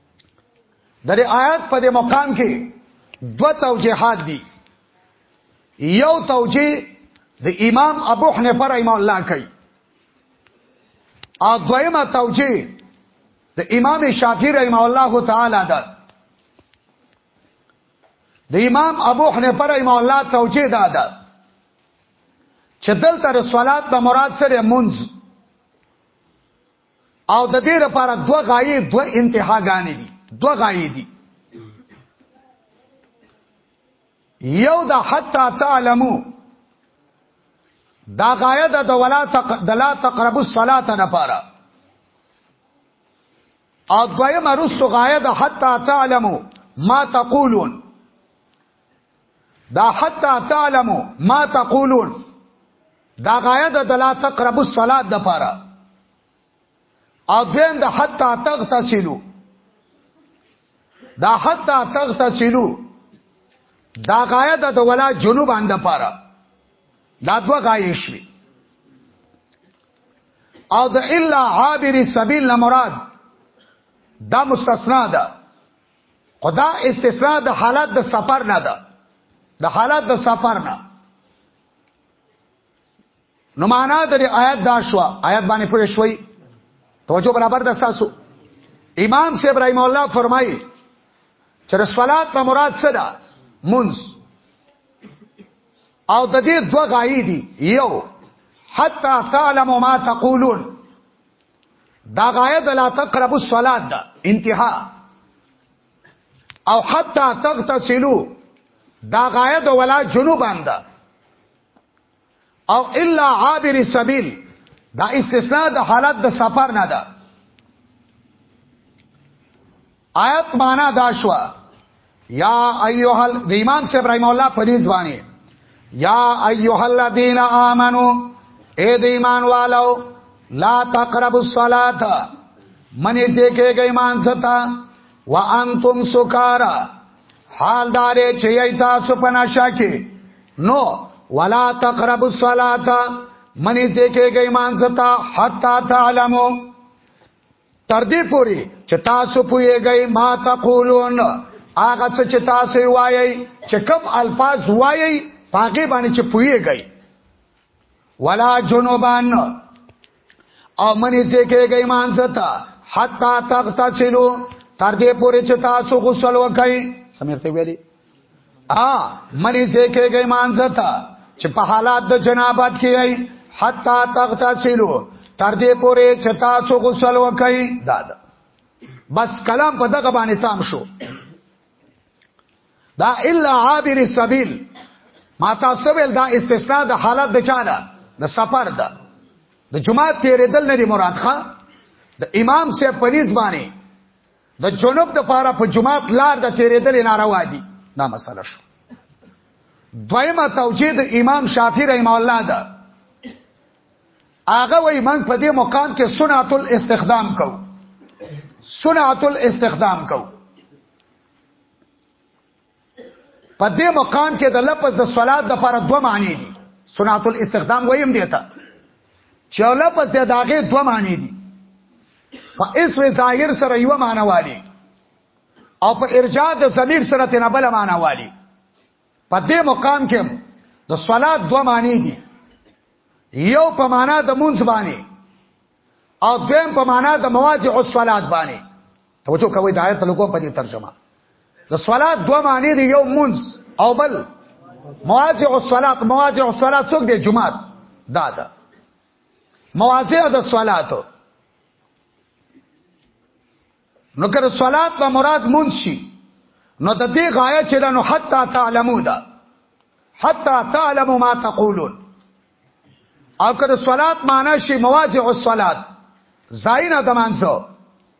د دې آیات په دې مقام کې دوه توجيهات دي یو توجيه د امام ابو حنیفه رحم الله کوي او دویمه توجيه د امام شافعي رحم الله تعالی ده د امام ابو حنیفه رحم الله توجيه ده ده چې دلته صلات د مراد سره منځ او د دې لپاره دوه غایې دوه انتهاګانې دي دوه غایې دي یو د حتا تعلمو دا غایه د دولا تق دلا تقرب الصلاه نه پاره او دویم رستو غایه د حتا تعلمو ما تقولون دا حتا تعلمو ما تقولون دا غایه د دلا تقربوا الصلاه د پاره او دین د حتا تغتسلو دا حتا تغتسلو دا غایه د ولا جنوب اند پاره دا دوه غایې شوي او د الا عابر سبیل نه مراد دا مستثنا ده خدا استثناء د حالات د سفر نه ده د حالات د سفر نه نو معنا د آیات دا شو آیات باندې پوه شوي توجه برابر د تاسو امام سی ابراهيم الله فرمایي چې صلات په مراد څه ده منز او د دې دوه غایې دي یو حتا تعلم ما تقولون دا غایت لا تقربوا الصلاه ده انتها او حتا تغتسلوا دا غایت ولا جنوبان ده او الا عابر السبيل دا استثناء د حالت د سفر نه ده آیت معنا دا شو یا ایها د امام صاحب رحم الله په دې ځواني یا ایها الذین آمنو اے د ایمان والو لا تقربوا الصلاۃ منی دې کې ایمان ستا وانتم سکارا حال دارې چې ای تاسو په نشه کې نو ولا تقربوا الصلاۃ منی دې کې ایمان ستا حتا تعلموا تر دې پوري چې تاسو پوهیږئ ما تقولون هغه څه چې تاسو وایي چې کم الفاظ وایي پاګې باندې چې پوهیږئ ولا جنوبان او منی دې کېږي مانځتا حتا تغتسلو تر دې پوري چې تاسو غسل وکړئ سمرته ویلي ا منی زکه گئی مانځتا چې په حالات د جنابت کې ای حتا تغتسلوا تر دې پورې چې تاسو غسل وکئ دا ده بس کلام په دغه باندې تام شو دا الا عابر السبيل ما تاسو ویل دا استثناء د حالت د چانه د سفر ده د جمعه تیرېدل نه دی مراد ښا د امام سے پنځ باندې د جنوب د پاره په جماعت لار د تیرېدل ناروا دي دا مسله شو دویمه توجیه د امام شافعی رحم الله ده هغه وای من په دې مقام کې سنت الاستخدام کو سنت الاستخدام کو په دې مقام کې د لفظ د صلات د لپاره دوه معنی دي صنعت الاستخدام ویم دی ته چې لفظ د داغه دوه معنی دي په اسم ظاهر سره یو معنی والی او په ارجاع د ضمیر سره تنه بل معنی والی په دې مقام کې د صلات دوه معنی دي یو په معنا د مونږ باندې او دویم په معنا د مواضع الصلات باندې توجه کوي د آیت لکو په دې ترجمه د صلات دوه معنی دی یو منز او بل مواضع الصلات مواضع الصلات څوک دی جمعه دا ده مواضع د صلات نو کړه صلات په مراد مونږ شي نو د دې غایه چې نو حتا تعلمو دا حتا تعلمو ما تقولون او کړه صلات معنا شي مواضع الصلات زاینه د مانځو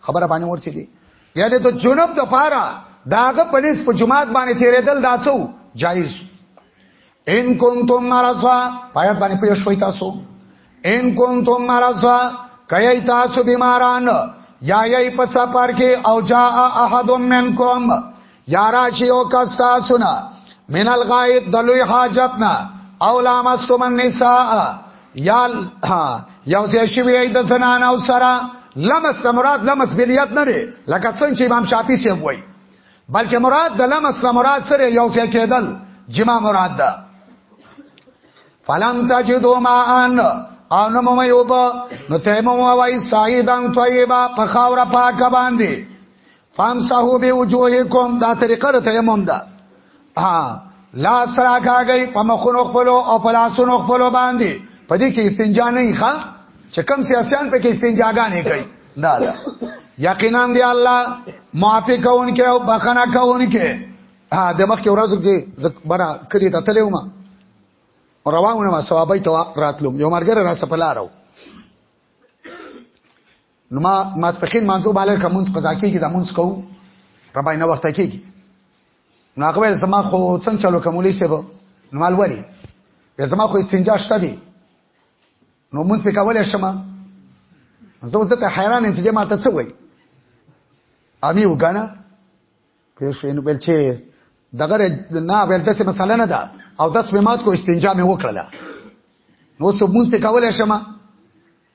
خبره باندې ورسېدي یعنی د جنوب د پاره داغه پولیس په جماعت باندې تیرېدل دا څو جایز ان کنتم مرضا پایت باندې پوه شوي تاسو ان کنتم مرضا کای تاسو بیماران یا یی په سفر کې او جاء احد منکم یا راشي یو کس تاسو نه من الغایت د لوی حاجت نه او لامستم النساء یا یو څه شی وی د زنان او سره لمس مراد لمس بلیت نه دی لکه څنګه چې امام شافعي سی وایي بلکې مراد د لمس مراد سره یو څه کېدل جما مراد ده فلم تجدو ما ان او نو مې وب نو ته مو وای سایدان طیبه په خاور پاک باندې فامسحو به وجوهکم دا طریقه د تیمم ده ها لا سرا کاږي په مخونو خپل او په لاسونو خپل باندې په دې کې استنجا نه ښه چې کم سیاسيان په کې استنجاګانې کوي دا ده یقینا دی الله معافي کوونکې او بخنه کوونکې ها د مخ کې ورځو کې زکبره کړی ته تلو ما روانونه ما ثوابای ته راتلم یو مرګره را سپلارو نو ما ماسپخین مانځو باندې کومونس قضا کیږي د مونږ کو ربای نه وخت کیږي نو هغه ول زما خو څنګه چلو کوملی شه به نو مال وری زما خو استنجا شته دی نو مونږ په کولای شمه زه اوس ته حیران یم چې ما ته څه وای امی وګانا په شین بل چې دغه نه بل داسې مسله نه ده او داس به مات کو استنجا مې وکړه نو څه مونږ په کولای شمه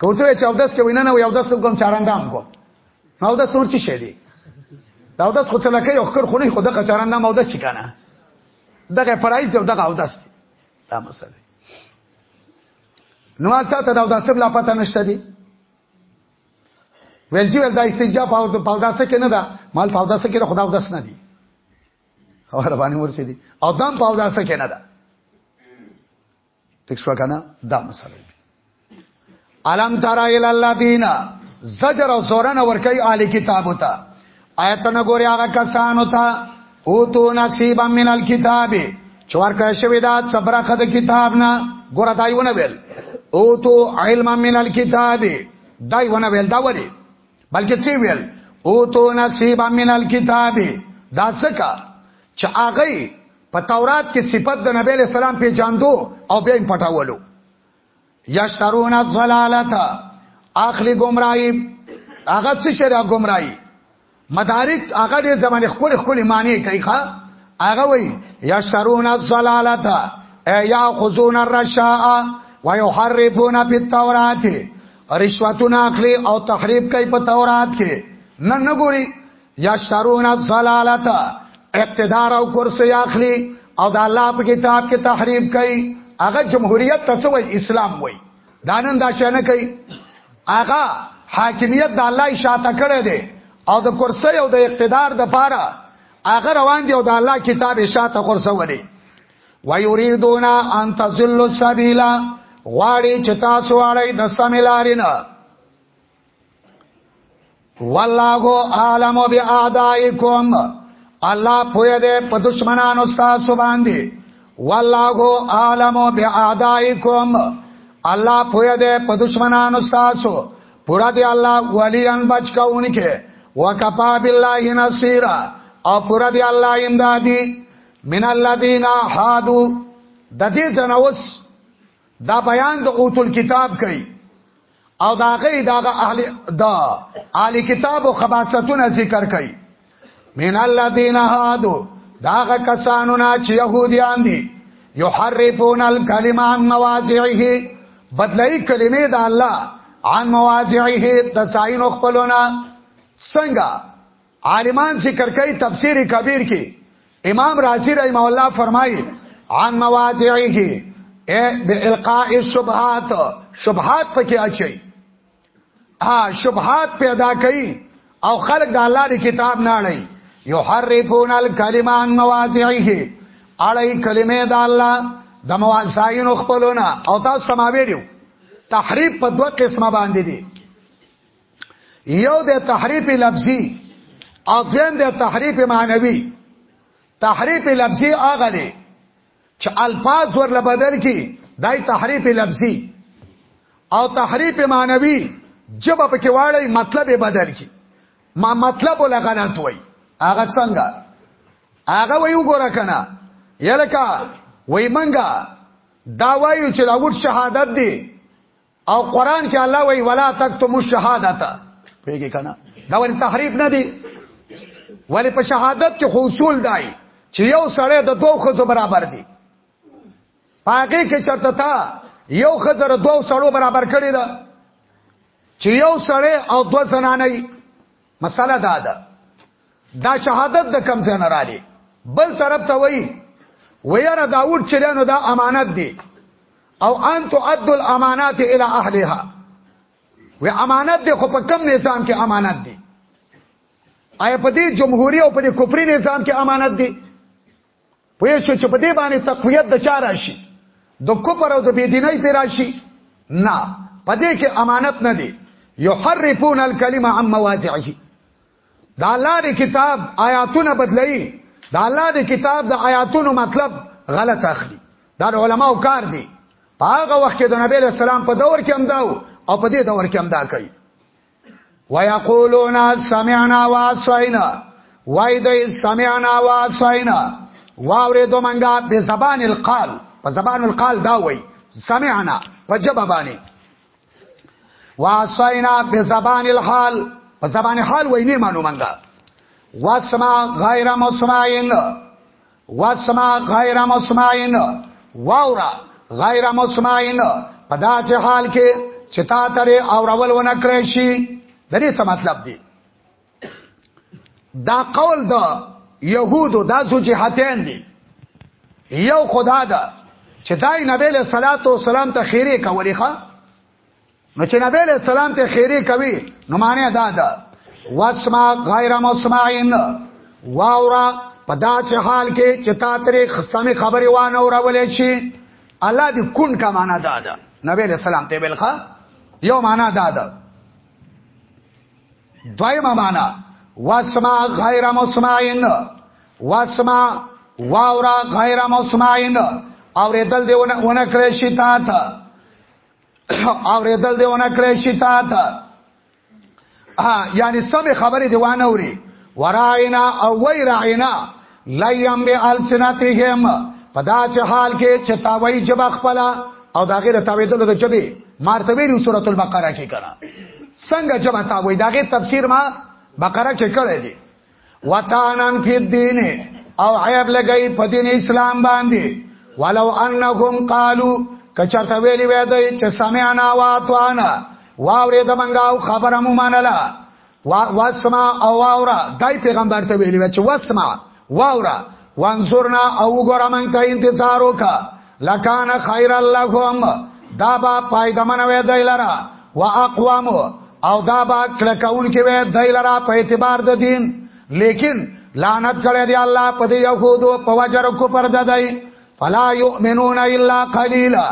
کوته چې اودس کوي نه نه وي اودس کوم چاراندام کو نو اودس ورچی شي دي دا اودس خو څه لکه یو خکر خو نه خو دغه چاراندام اودس شي کنه دغه پرایز دی دغه اودس دی دا مسله نو تا ته دا اودس لا پته نشته دي ویل چې ول دا استنجا په پاوداسه کې نه ده مال پاوداسه کې خدا اودس نه دي خبر باندې ورسېدي او دام پاوداسه کې نه ده ټیک شو کنه دا مسله علم ترى الى الذين زجر او زورن ور کوي اهل کتابو ته آیت نه ګوري هغه کسانو ته او تو نصیبا من الكتاب چوار کړه شوی دا صبره خد کتاب نه ګور دایونه ویل او تو علم من الكتاب دایونه ویل دا وری بلکې څه ویل او تو نصیبا من الكتاب دا څه کا چې هغه په تورات کې صفت د نبی له سلام په جاندو او بیا یې پټاولو یشترون الضلالت اخلی گمراهی هغه څه شرع گمراهی مدارک هغه د زمانه خپل خپل معنی کوي ښا هغه وی یشترون الضلالت یا خذون الرشاء ويحرفون في التوراة رشوتونه اخلي او تخریب کوي په تورات کې نن نګوري یشترون الضلالت اقتدار او کرسی اخلي او د الله په کتاب کې تحریف کوي هغه جمهوریت ته څه وای اسلام وای دانن دا شنه کوي هغه حاکمیت د الله شاته کړی دی او د کرسی او د اقتدار د پاره هغه روان دی او د الله کتاب شاته خرڅولې ويريدون ان تزل السبيل غواړي چې تاسو اړای د سملارینه والله عالم باعدائکم الله پوهه ده په دشمنانو تاسو باندې والله عالم باعدائکم الله پوهه ده په دشمنانو تاسو پورا دی الله ولیان بچ کاونکه وکفا بالله نصيرا او پورا دی الله امدادي من الذين حادو د دې جنوس دا بیان د اوتل کتاب کوي او دا غي دا اهل دا اهل کتاب او خباستونه ذکر کوي من الذين هادو دا غ کسانو نه چې يهوديان دي يحرفون الكلمه عن مواضعه بدلای کلمې د الله عن مواضعه د ساين خپلونه څنګه عالمان ذکر کوي تفسیر کبیر کې امام رازی رحمه الله فرمایي عن مواضعه بالقاء الشبهات شبهات پکې اچي ها شبهات پیدا کوي او خلق د الله دی کتاب نه اړي یحرفون الکلمان مواضعه اړي کلمې د الله د مواضعین خپلونه او تاسو سماوي دیو تحریف په دوه قسمه باندې دي یو د تحریف لفظي او دویم د تحریف معنوي تحریف لفظي هغه دی چې الفاظ ورله بدل کی دای تحریف لفظي او تحریف معنوي جب په کې واړی مطلب بدل کی ما مطلب ولا غلط وای هغه څنګه هغه وای وګوره کنه یلکا وای منګه دا وایو چې راوټ شهادت دی او قران کې الله وی ولا تکتم الشهادت پیګه کنه دا ولې تحریف نه دی ولې په شهادت کې حصول دی چې یو سړی د دوه خزو برابر دی پاګه کې چرته تا یو خزر دوه سړو برابر کړی دا چې یو سړی او دوه زنانه مسله دا ده دا شهادت د کم ځای نه رالی بل طرف ته وای ویره داوود چلانو دا امانت دی او ان تو اد الامانات الى اهلها و امانت دی خو په کم نظام کې امانت دی آیا په دې جمهوریت او په دې کوپری نظام کې امانت دی پوه شو چې په دې باندې تقویت د چا راشي د کفر او د بيدینۍ پر راشي نه په دې کې امانت نه دی یحرفون الکلمه عن مواضعه دا الله د کتاب آیاتونه بدلایي دا الله د کتاب د آیاتونو مطلب غلط اخلي دا علماو کار دی په هغه وخت کې د نبی له سلام په دور کې هم داو او په دې دور کې هم دا کوي ويقولون سمعنا واسوینا وای دی سمعنا واسوینا واورې دو منګه په زبان القال په زبان القال دا وای سمعنا په جبه باندې واسوینا په زبان الحال په زبان حال وای نه مانو منګه واسما غیر مسمعين واسما غیر مسمعين واورا غیر مسمعين په داسې حال کې چې تا ترې اورول ونه کړی شي د دې څه مطلب دی دا قول د يهودو د زوجهتين دی یو خدا دا چې دای نبی له صلوات و سلام ته خیره کولې ښا نو چې نبی له سلام ته خیره کوي نو معنی دا ده واسما غیر مسمعين واورا پدا چې حال کې چې تا ترې خصمه خبرې وانه اورولې شي الله دې کون کا معنا دا ده نبی له سلام ته بلخه یو معنا دا ده دویمه معنا واسما غیر مسمعين واسما واورا غیر مسمعين اورېدل دیونه ونه کړی شي تا ته اوریدل دیونه کړی شي تا ته یعنی سمې خبرې دی وانه اوري وراینا او وی راینا لیم به السنتهم پدا چې حال کې چتاوي جب خپل او دا غیر تاویدل د چبي مرتبه ری سورۃ البقره کې کړه څنګه جب تاوي دا غیر تفسیر ما بقره کې کړی دی وطانن فی الدین او عیب لګی په دین اسلام باندې ولو انهم قالو کچرته ویلی وې دی چې سمعنا واتوانا واورې د منګه او خبره مو منله واسمع او واورا دای پیغمبر ته ویلی و چې واسمع واورا وانصرنا او وګوره مونږ ته انتظار وکا لکان خیر اللهم دا با پایدمن وې دایلرا واقوام او دا با کلکون کې وې دایلرا په اعتبار د دین لیکن لعنت کړی دی الله په دې يهودو په وجر کو پر ددای فلا يؤمنون الا قليلا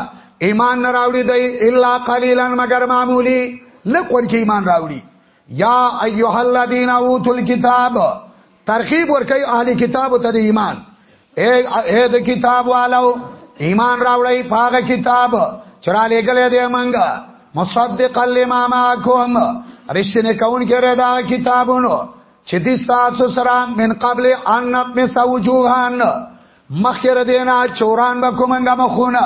ایمان نه راوړي دی الا قليلا مگر معمولی لکه ورکی ایمان راوړي یا ایها الذین اوتل کتاب ترغیب ورکړي اهل کتاب ته د ایمان اے اے د کتاب والو ایمان راوړی پاګه کتاب چرا لګلې دې منګه مصدق لما معكم رښتینه کون کړه دا کتابونو چې دې تاسو سره من قبل ان نقم سوجوهان مخیر دینا چوران بکومنگا مخونا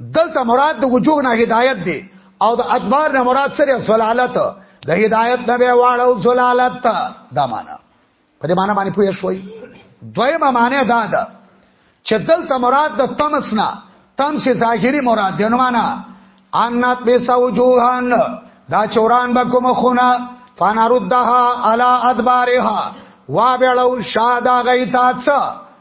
دلته مراد د وجوه نه هدایت دی او د ادبار نه مراد سره زلالت د هدایت نه به واړو زلالت دا معنا په دې معنا باندې پوه شوي دویمه معنا دا ده چې دلته مراد د تمس نه تمس ظاهری مراد دی نو معنا انات بیسا وجوهان دا چوران به کوم خونه فنردها علی ادبارها وا بیړو شادا غیتا څه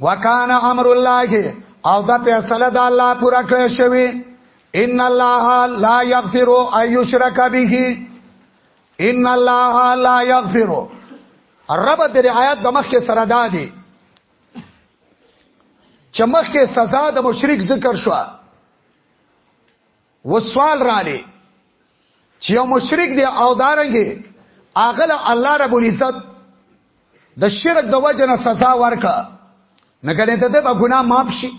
وکان امر الله او دا فیصله د الله پورا کړی شوی ان الله لا یغفر ان یشرک به ان الله لا یغفر رب د آیات د مخ کې سره دادی چې مخ کې سزا د مشرک ذکر شوه وسوال رالی چې یو مشرک دی او دارنګي اغل الله رب العزت د شرک د وجنه سزا ورکړه نه کنه ته به ګناه معاف شي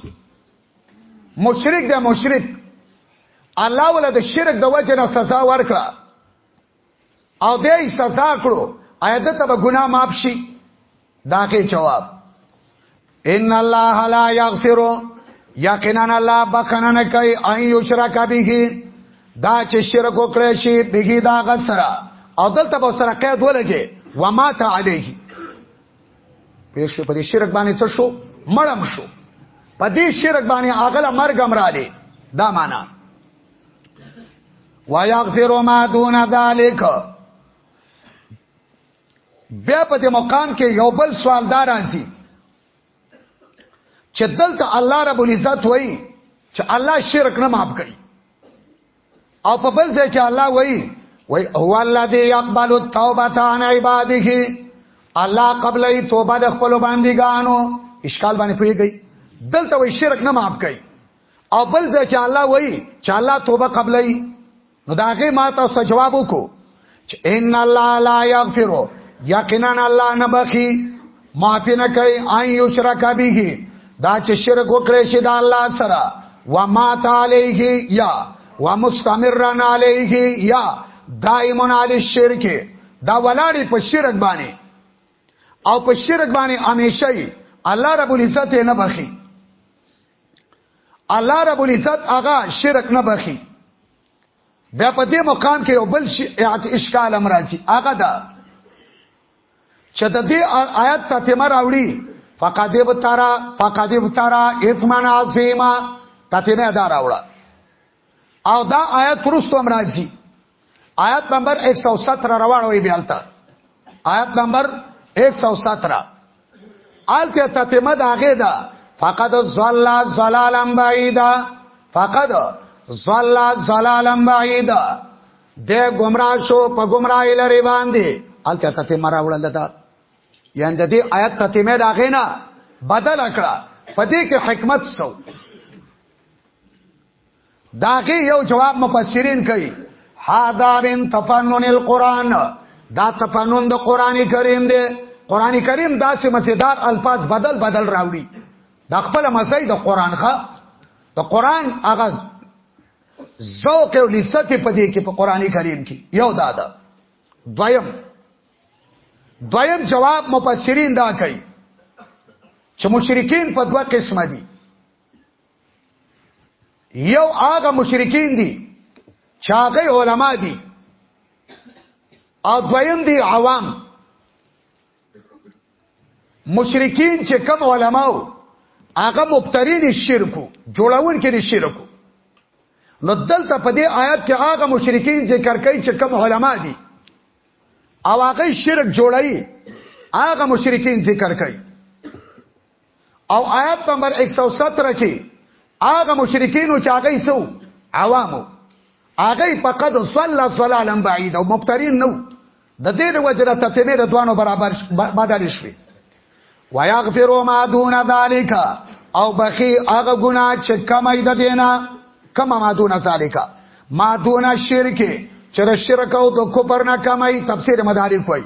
مشرک دی مشرک الله ولا د شرک د وجنه سزا ورکړه او دې سزا کړو آیت ته به ګناه معاف شي داغه جواب ان الله لا یغفر یقینا الله بخنه نه کوي ان یشرک به دا چې شرک وکړي شي به دا غسرا او دلته به سره قید ولګي و ما ته علیه پېښ په دې شرک باندې څه شو مړم شو په دې شرک باندې اغله مرګ امراله دا معنا ويغفر ما دون ذلك بیا په دې مقام کې یو بل سوال دار راځي چې دلته الله رب العزت وایي چې الله شرک نه معاف کوي او په بل ځای کې الله وایي وای هو الذی یقبل التوبه عن عباده الله قبل ای توبه د خپل بندګانو اشکال باندې پیږي دلته وای شرک نه معاف کوي او بل ځکه الله وایي چې الله توبه قبلای نو دا هغه ما تاسو ته جواب وکړو چې ان الله لا یغفر یقینا الله نه بخي معافی نه کوي ان یشرک به دا چې شرک وکړي شي دا الله سره و ما تعالیه یا و مستمرن علیه یا دائمون علی الشرک دا ولاړی په شرک باندې او په شرک باندې همیشه الله رب العزت نه بخي الله رب العزت هغه شرک نه بخي بیا په دې مقام کې یو بل شي اشکال امر راځي هغه دا چې د دې آیات ته تمر اوړي فقد ابترا فقد ابترا اثمن عظیما تته نه دا راوړه او دا آیت پرستو هم راځي آیت نمبر 117 روانو یې بیالته آیت نمبر 117 آلته تتمه داغه دا فقد ظل ظلالا بعیدا فقد ظل ظلالا بعیدا د گمراه شو په گمراهی لري باندې آلته تتمه راوړل دا یان د دې آیت تتمه داغه نه بدل کړه پدې کې حکمت سو داغه یو جواب مفسرین کوي هاذا من تفنن القرآن دا تفنن د قران کریم دی قران کریم داسې مزیدار الفاظ بدل بدل راوړي د خپل مزید د قران ښه د قران هغه ذوق او لذت په دې کې په قران کریم کې یو دا ده دویم دویم جواب مفسرین دا کوي چې مشرکین په دوه قسمه دي یو هغه مشرکین دي چاغي علما دي او دویم دي عوام مشرکین چې کم علماو هغه مبترین شرکو جوړون کې دي شرکو نو دلته په دې آیات کې هغه مشرکین ذکر کوي چې کم علما دي او هغه شرک جوړایي هغه مشرکین ذکر کوي او آیات نمبر 117 کې هغه مشرکین او چاغې سو عوامو هغه فقط صلی صلالا بعید او مبترین نو د دې د وجره تتمه د دوانو برابر بدل شوي ويغفر ما دون ذلك او بخي هغه ګنا چې کمای د دینا کما ما دون ذلك ما دون شرک چې شرک او د کفر نه کمای تفسیر مدارک وایي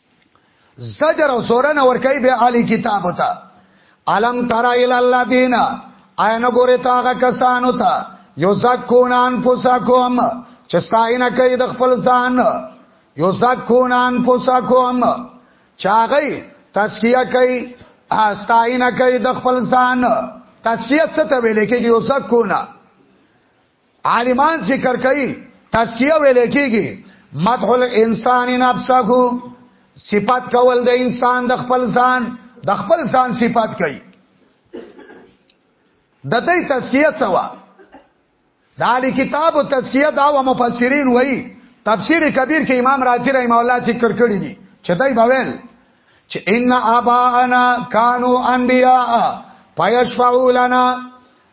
زجر او زورن اور کوي به علی کتاب وتا علم ترى الى الله دینا عین ګوره تاغه کسانو ته یو زکون انفسکم چې ستاینه کوي د خپل ځان یو زکون انفسکم چاغی تزکیه کوي استاینه کوي د خپل ځان تزکیه څه ته ویل کېږي یو زکونه عالمان ذکر کوي تزکیه ویل کېږي مدح الانسان نفسه صفات کول د انسان د خپل ځان د خپل ځان صفات کوي د دې تزکیه څه و د علی کتاب او تزکیه دا و مفسرین وایي تفسیر کبیر کې امام رازی رحم الله ذکر کړی دي چې دای بویل چې ان ابانا کانوا انبیاء فیشفعوا لنا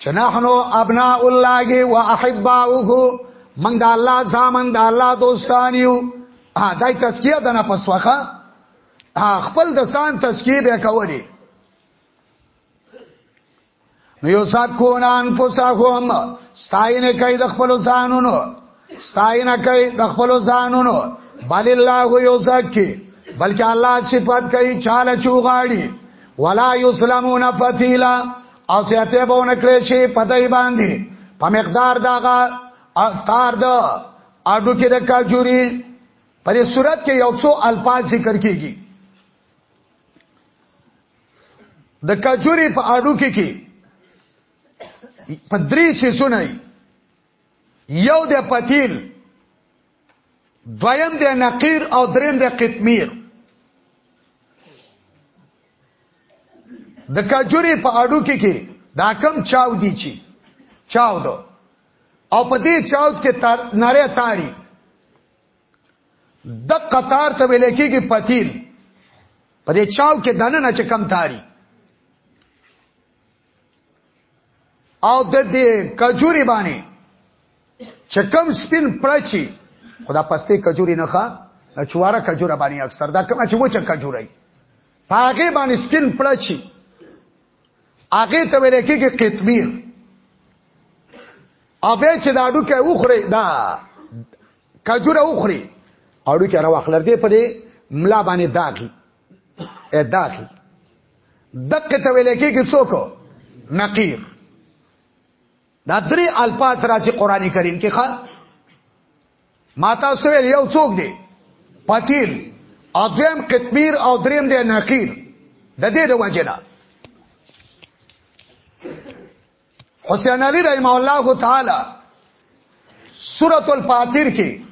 چې نحنو ابناء الله و احباؤه من د الله زامن د الله دوستان یو ها دای تزکیه د نه پسوخه خپل د ځان تزکیه به کولی نو یو صاحب کون انفسهم ستاینه کوي د خپل ځانونو ستاینه کوي د خپل ځانونو بل الله یوزکی بلکې الله صفات کوي چاله چوغاړي ولا یسلمون فتیلا او سیاته به نکړي شي پدای باندې په مقدار داغه تار د اډو کې د کاجوري په دې صورت کې یو څو الفاظ ذکر کیږي د کاجوري په اډو کې کې په درې شي سنای یو د پتیل دویم د نقیر او دریم د قطمیر د کجوري په اډو کې کې دا کم چاو دی چی چاو دو او په دې چاو کې تار ناره تاری د قطار ته ویل کېږي پتیل په دې چاو کې دنه نه چې کم تاری او د دې کجوري باندې چې کم سپین پړچی خدا پسته کجوري نه ښه چواره کجوره باندې اکثر دا کوم چې وچه کجوره ای پاګه باندې سپین پړچی هغه ته ویل کېږي قطمیر او به چې دا ډوکه وخوري دا کجوره وخوري او ډوکه راوخلر دی په دې ملا باندې داغي ا داغي دقه ته ویل کېږي څوک نقیر دا درې الفاظ راځي قران کریم کې ښا ما تاسو ویل یو څوک دی پتیل او دریم قطمیر او دریم دی نقیر د دې د وجنه حسین علی رحمه الله تعالی سورۃ الفاتیر کې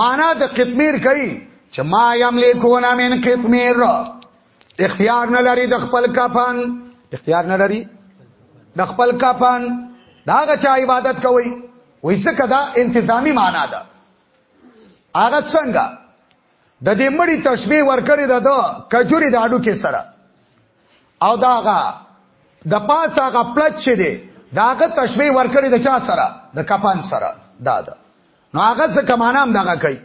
معنا د قطمیر کوي چې ما یملکون من قطمیر اختیار نه لري د خپل کفن اختیار نه لري د خپل کفن داغه چا عبادت کوي وای څه کدا انتظامی معنا ده هغه څنګه د دې مړی تشبیه ورکړی ده د کجوري د اډو کې سره او داغه د پاسه هغه پلچ چې دی داغه تشبیه ورکړي د چا سره د کپان سره دا ده نو هغه څه کمانه هم دغه کوي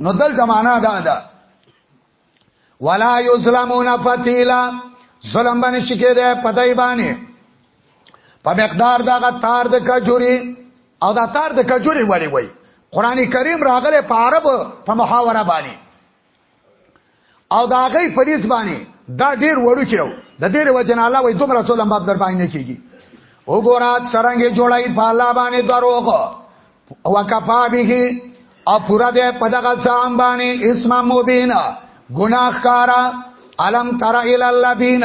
نو دل زمانہ دا ده ولا یظلمون فتیلا ظلم باندې شکې ده پدای باندې په مقدار دغه تار د کجوري او دا تار د کجوري وړي وای قران کریم راغله په عرب په محاوره باندې او دا غي پریز باندې دا ډیر وړو کېو د دې وجه نه الله وې دومره څو لمبا در باندې نه کیږي وګوره څنګه جوړای په الله باندې دروغ وکفا به او پورا دې په دغه ځان باندې اسم مبین ګناهکارا علم تر ال الذین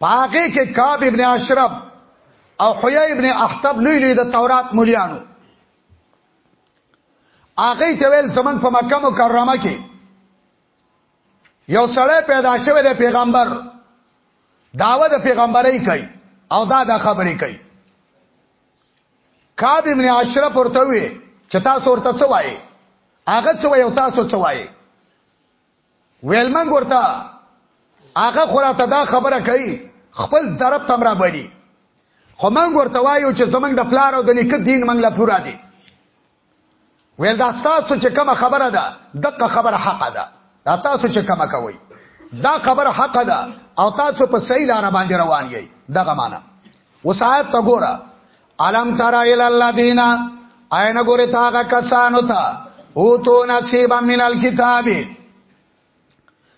پاګه کې کعب ابن اشرف او حیا ابن احتب لوی لوی د تورات مليانو هغه ته ویل زمون په مکه مکرمه کې یو سړی پیدا شوی دی پیغمبر داوه د پیغمبري کوي او دا د خبرې کوي کعب ابن اشرف ورته وی چې تاسو ورته څه وایي هغه څه وایي او تاسو څه وایي ویل من ورته هغه خراته دا خبره کوي خپل درب تمرا بړي خو من ورته وایو چې زمنګ د پلار او د نیکه دین منګ لا پورا دي ویل دا تاسو چې کوم خبره ده دغه خبره حق ده دا تاسو چې کوم کوي دا خبره حق ده او تاسو په صحیح لار باندې روان یی دغه معنا وسایت تګورا علم تر الى الذين عین ګوره تاګه کسانو ته او تو نصیب من الكتاب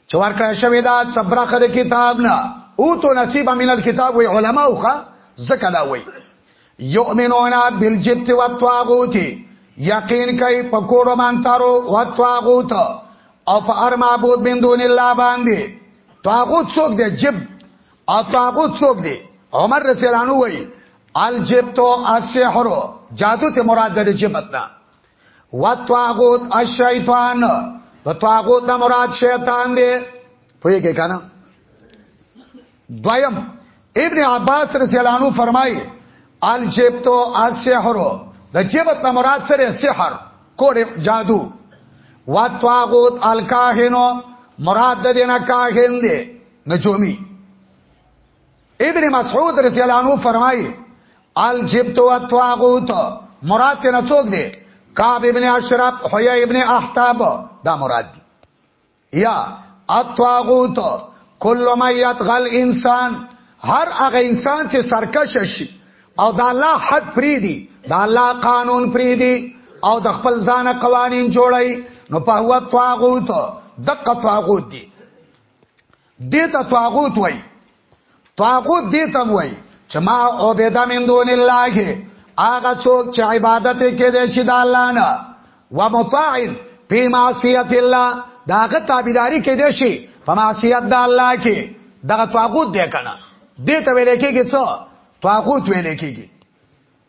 چې ورکړی شوی دا صبرخه د کتاب نه او تو نصیب من الكتاب وی علما اوخه زکه دا وی یؤمنون بالجبت والطاغوت یقین کوي په کوړو مانتارو والطاغوت او په هر معبود من دون الله باندې طاغوت څوک دی جب او طاغوت څوک دی عمر رسولانو وی الجبت السحر جادو ته مراد د جبت نه وتواغوت الشیطان وتواغوت نه مراد شیطان دی پوهیږئ کنه دویم ابن عباس رضی الله عنه فرمایي الجبت السحر د جبت نه مراد سره سحر کوډه جادو وتواغوت الکاهنو مراد د دینه کاهن دی نجومی ابن مسعود رضی الله عنه فرمایي الجبت والطاغوت مراد ته څوک دی کعب ابن اشرف حیا ابن احتاب دا مراد دی یا الطاغوت کل ما یتغل انسان هر هغه انسان چې سرکش شي او د الله حد پری دی د الله قانون پری دی او د خپل ځان قوانین جوړي نو په هو طاغوت دقه طاغوت دی دیتا طاغوت وای طاغوت دیتا وای چې ما او بيدا من دون الله هغه څوک چې عبادت کې دې شي د الله نه و مطاعن په معصیت الله داغه تابعداري کې دې شي په معصیت د الله کې دغه طاغوت دی کنه دې ته ویل کېږي څو طاغوت ویل کېږي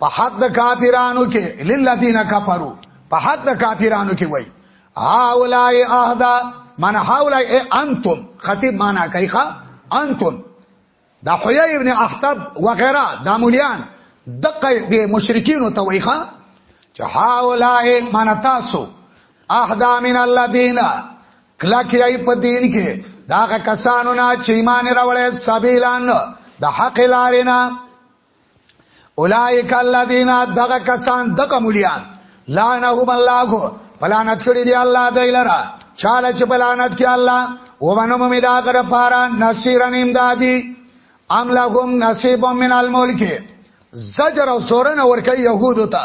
په حق د کافرانو کې للذین کفروا په حق د کافرانو کې وای هاولای اهدا من هاولای انتم خطیب معنا کوي ښا انتم دا حیا ابن احتب وغیرہ دا مولیان دقه د مشرکین ته وای ښا چې هاولای من تاسو اهدا من الذین کلا کیای په دین کې دا کسانو نه چې ایمان راوړل سبیلان د حق لارې نه اولائک الذین دغه کسان دغه مليان لعنهم الله پلانت کړی دی الله دایلرا چاله چې پلانت کې الله ومنم می دا غره پارا نصیرن امدادی ام لهم نصیب من الملک زجر او سورن ورکی یهودو ته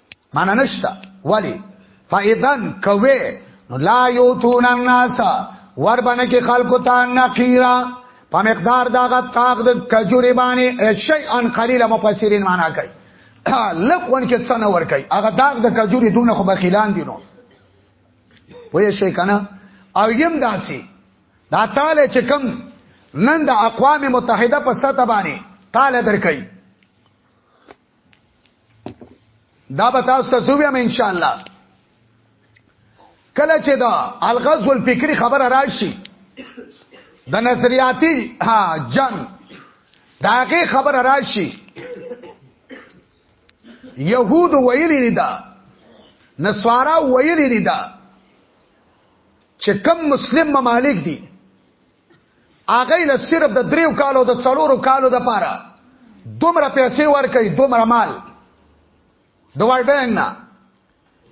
معنا نشته ولی فاذن کوي نو لا یوتون الناس ور باندې کې خلکو ته نقیرا په مقدار داغه تاغ د کجوري باندې شی ان قلیل مفسرین معنا کوي لکون کې څنګه ور کوي هغه داغ د کجوري دونه خو بخیلان دي نو وې شي کنه او یم داسي دا تعالی چې کم نن د اقوام متحده په سطح باندې تعالی درکې دا به تاسو ته زویم ان شاء الله کله چې دا الغزو الفکری خبره راشي د نظریاتی ها جنگ داغه خبره راشي يهود ویلی دي دا نسوارا ویلی دي دا چې کم مسلم ممالک دي هغه له صرف د دریو کالو د څلورو کالو د پاره دومره پیسې ورکړي دومره مال د ورلد بانک نه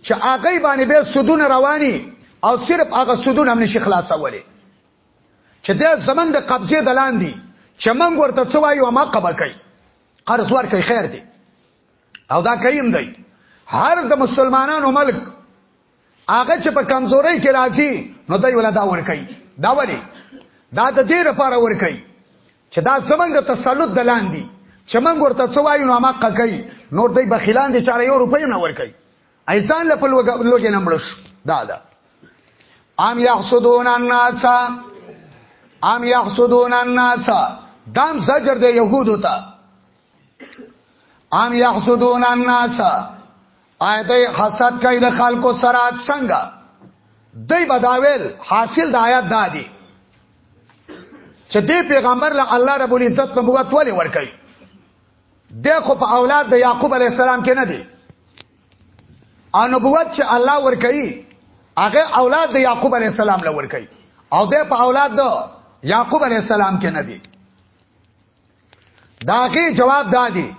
چې هغه باندې به سودونه رواني او صرف هغه سودونه هم نشي خلاصولې چې دا زمنګ د قبضه د لاندې چې موږ ورته څه وایو ما قبا کوي قرض ورکړي خیر دی او دا کایم دی هر د مسلمانانو ملک هغه چې په کمزوري کې راځي نو دوی ولا دا ور کوي دا وری دا د دې لپاره ور کوي چې دا زمنګ تسلط دلان دي چې موږ ورته څه وایو نو ما کوي نور دوی بخیلان دي چاره یو روپۍ نه ور کوي ایسان لپاره لوګي نه مړش دا دا ام یحسدون الناس ام یحسدون الناس دام زجر د يهودو ته ام یحسدون الناس آیت حسد کوي د خلکو سره څنګه دی بداویل حاصل د آیات دادی چې دی پیغمبر له الله رب العزت په بوت ولې ور کوي د خو په اولاد د یعقوب علی السلام کې نه دی او نبوت چې الله ور کوي هغه اولاد د یعقوب علی السلام لور کوي او د په اولاد د یعقوب علی السلام کې نه دی داغه جواب دادی دا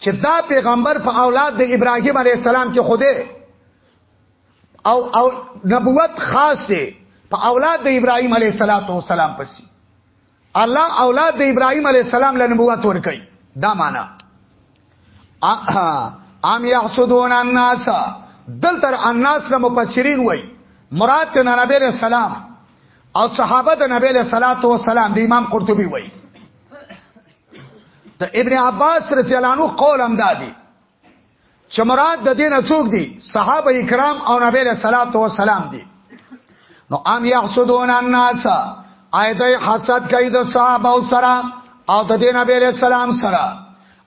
چې دا پیغمبر په اولاد د ابراهیم علی السلام کې خوده او او نبوت خاص دی په اولاد د ابراهیم علی السلام پسې الله اولاد د ابراهیم علی السلام له نبوت ورکړي دا معنا ام یحسدون الناس دل تر الناس له مفسرین وای مراد ته نبی له سلام او صحابه د نبی له صلوات و سلام د امام قرطبي وای د ابن عباس رضی الله عنه قول هم دادی چې مراد د دین څوک دي صحابه کرام او نبی له صلوات و سلام دي نو ام یحسدون الناس ایت حسد کوي د صحابه سره او د دین نبی له سلام سره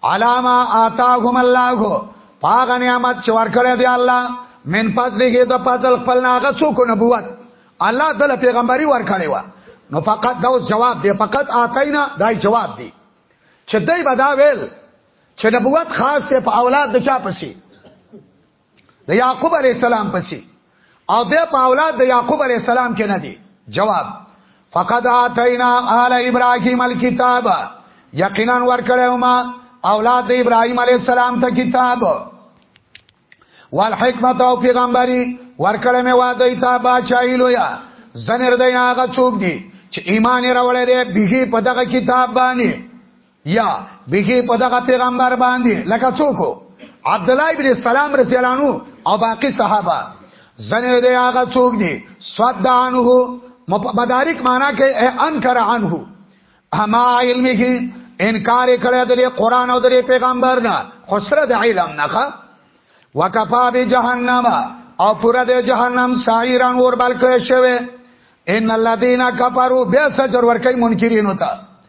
علاما آتاهم الله پاغ نعمت چې ورکړی دی الله من فضله د فضل خپل ناغه څوک نبوت الله د پیغمبري ورکړی و نو فقط دا جواب دی فقط آتینا دا جواب دی چې دای بدا ویل چې نبوت خاص ته په اولاد د چا پسی د یعقوب علی السلام پسې او به په اولاد د یعقوب علی السلام کې نه دی جواب فقد اتینا آل ابراهیم الكتاب یقینا ورکړیو ما اولاد ابراهیم علی السلام ته کتاب والحکمت او پیغمبري ورکړې مې واده ایتا بادشاہي لویا زنر دین هغه څوک دي چې ایمان راوړل دي بيګي په دغه کتاب باندې یا به په دغه پیغمبر باندې لکه څوک عبد الله ابن سلام رضی الله عنه او باقی صحابه زنه دی هغه څوک دی صد عنه مدارک معنا کوي انکر عنه اما علمه انکار کړی د قرآن او د پیغمبر نه خسره د علم نه وکفا به جهنم او پورا د جهنم سایران ور بل کړی شوی ان الذين كفروا بیا سجر ور کوي منکرین وتا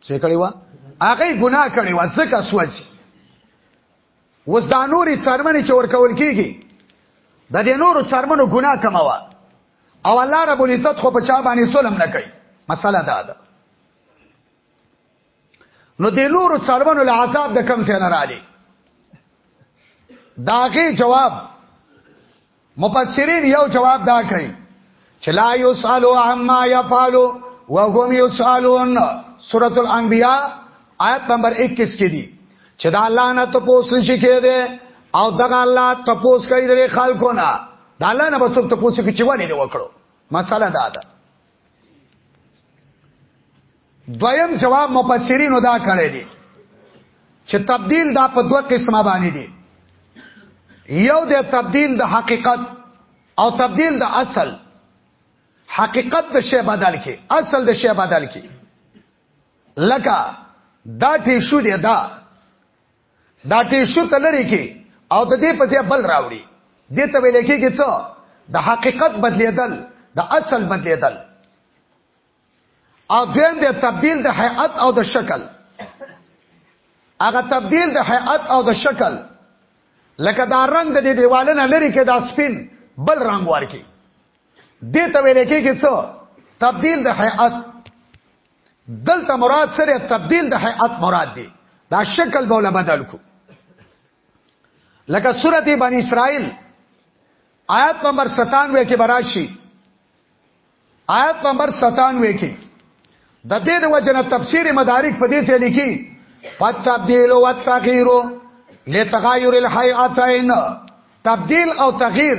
څه کړی و هغه ګناه کړی و ځکه سوځي وس دا نورې څرمنې چې ورکول کیږي د دې نورو څرمنو ګناه کموا او الله رب العزت خو په چا باندې ظلم نه کوي مسله دا ده نو د نورو څرمنو له عذاب د کم څه نه رالی داغه جواب مفسرین یو جواب دا کوي چې لا یسالو عما یفعلو وهم یسالون سورۃ الانبیاء آیت نمبر 21 کې دي چې دا الله نه تپوس نشي کېده او دغه الله تپوس کوي د خلکو نه دا الله نه بسوک تپوس کوي چې ولې دی وکړو مساله دا ده دویم جواب مفسرینو دا کړی دی چې تبديل دا په دوه قسمه باندې دي یو د تبديل د حقیقت او تبديل د اصل حقیقت د شی بدل کې اصل د شی بدل کې لکه دا ټیشو دی دا دا ټیشو ته لري کې او د دې په ځای بل راوړي دې ته ویل کېږي څه د حقیقت بدلیدل د اصل بدلیدل او دویم د تبديل د هيئت او د شکل هغه تبديل د هيئت او د شکل لکه دا رنگ د دې دیوالونه لري کې دا سپین بل رنگ ورکی دې ته ویل کېږي څه تبديل د هيئت دلته مراد سره تبديل د هيئت مراد دی دا شکل بوله بدل کو لکه سورته بنی اسرائیل آیات نمبر 97 کې براشي آیات نمبر 97 کې د دې د وجنه تفسیر مدارک په دې ته لیکي فتبديل او تغییر لتغیر الهیئتین تبديل او تغییر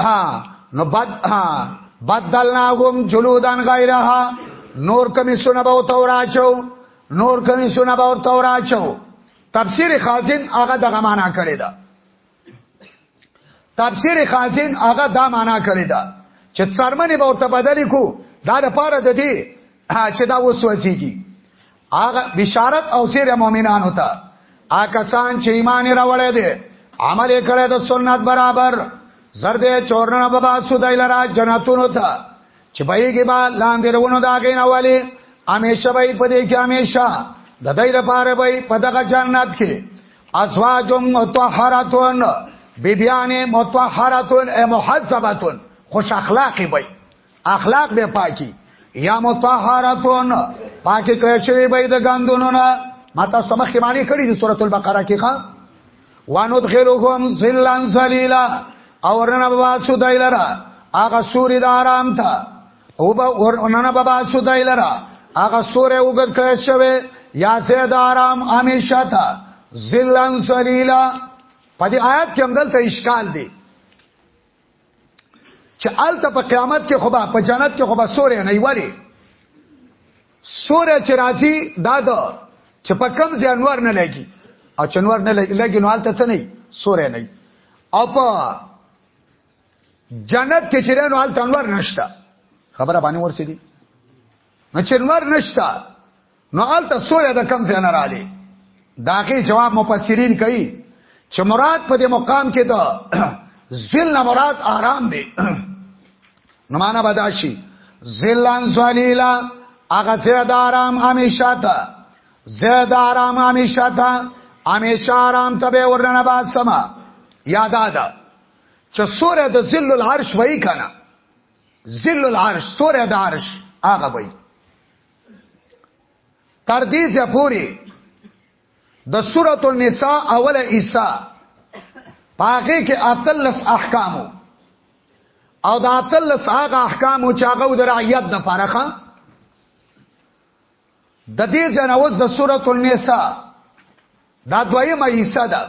ها نو بد ها بدلناهم جلودان غیرها نور کمی سونه به توراچو نور کمی سونه به توراچو تفسیر خازن هغه دغه معنا کړی دا تفسیر خازن هغه دا معنا کړی دا چې څرمنې به ورته بدلی کو دا لپاره د دې چې دا وسوځيږي هغه بشارت او زیر مؤمنانو ته آکسان چې ایمان راوړی دی عمل کړی د سنت برابر زرده چورنه بابا سودای لرا جنتونو ته چې بهږي با لاندې رونو دا غین اولی همیشه به په دې کې همیشه د دې لپاره به په دغه جنت کې ازواج متطهراتون بیبیان متطهراتون محذباتون خوش اخلاقی به اخلاق به پاکي یا مطهراتون پاکي کړی شوی به د ګاندونو نه ماته سمخ کې معنی کړی د سورۃ البقره کې ښا وانودخلهم ظلا ذلیلا او ورنه بابا سو دایلرا هغه سوري د آرام ته او به ورنه بابا سو دایلرا هغه سورې وګر کړی شوی یا زید آرام همیشه تا ذلن سلیلا په دې آیات کې هم دلته اشکال دی چې الته په قیامت کې خو به په جنت کې خو به سورې نه ویلي سورې چې راځي دا د چې په کم ځانور نه لګي او چنور نه لګي نو الته څه نه سورې نه او په جنت کې چې نو الته انور نشته خبره باندې ورسېږي نو چنور نشته نو الته سویا د کم ځای نه رااله داغه جواب مفسرین کوي چې مراد په دې مقام کې دا ذل مراد آرام دی نو معنا بداشي ذلان ذلیلا هغه زید آرام همیشه تا زید آرام همیشه تا همیشه آرام ته به ورنه با سما یاد ادا چې سوره د ذل العرش وای کنه ذل العرش سوره د عرش هغه وای تر دې ځې پوری د سورۃ النساء اوله عیسی پاګه کې اتلس احکامو او د اتلس هغه احکامو چې هغه د رعیت د فارخه د دې جنوز د سورۃ النساء دا دویمه حصہ ده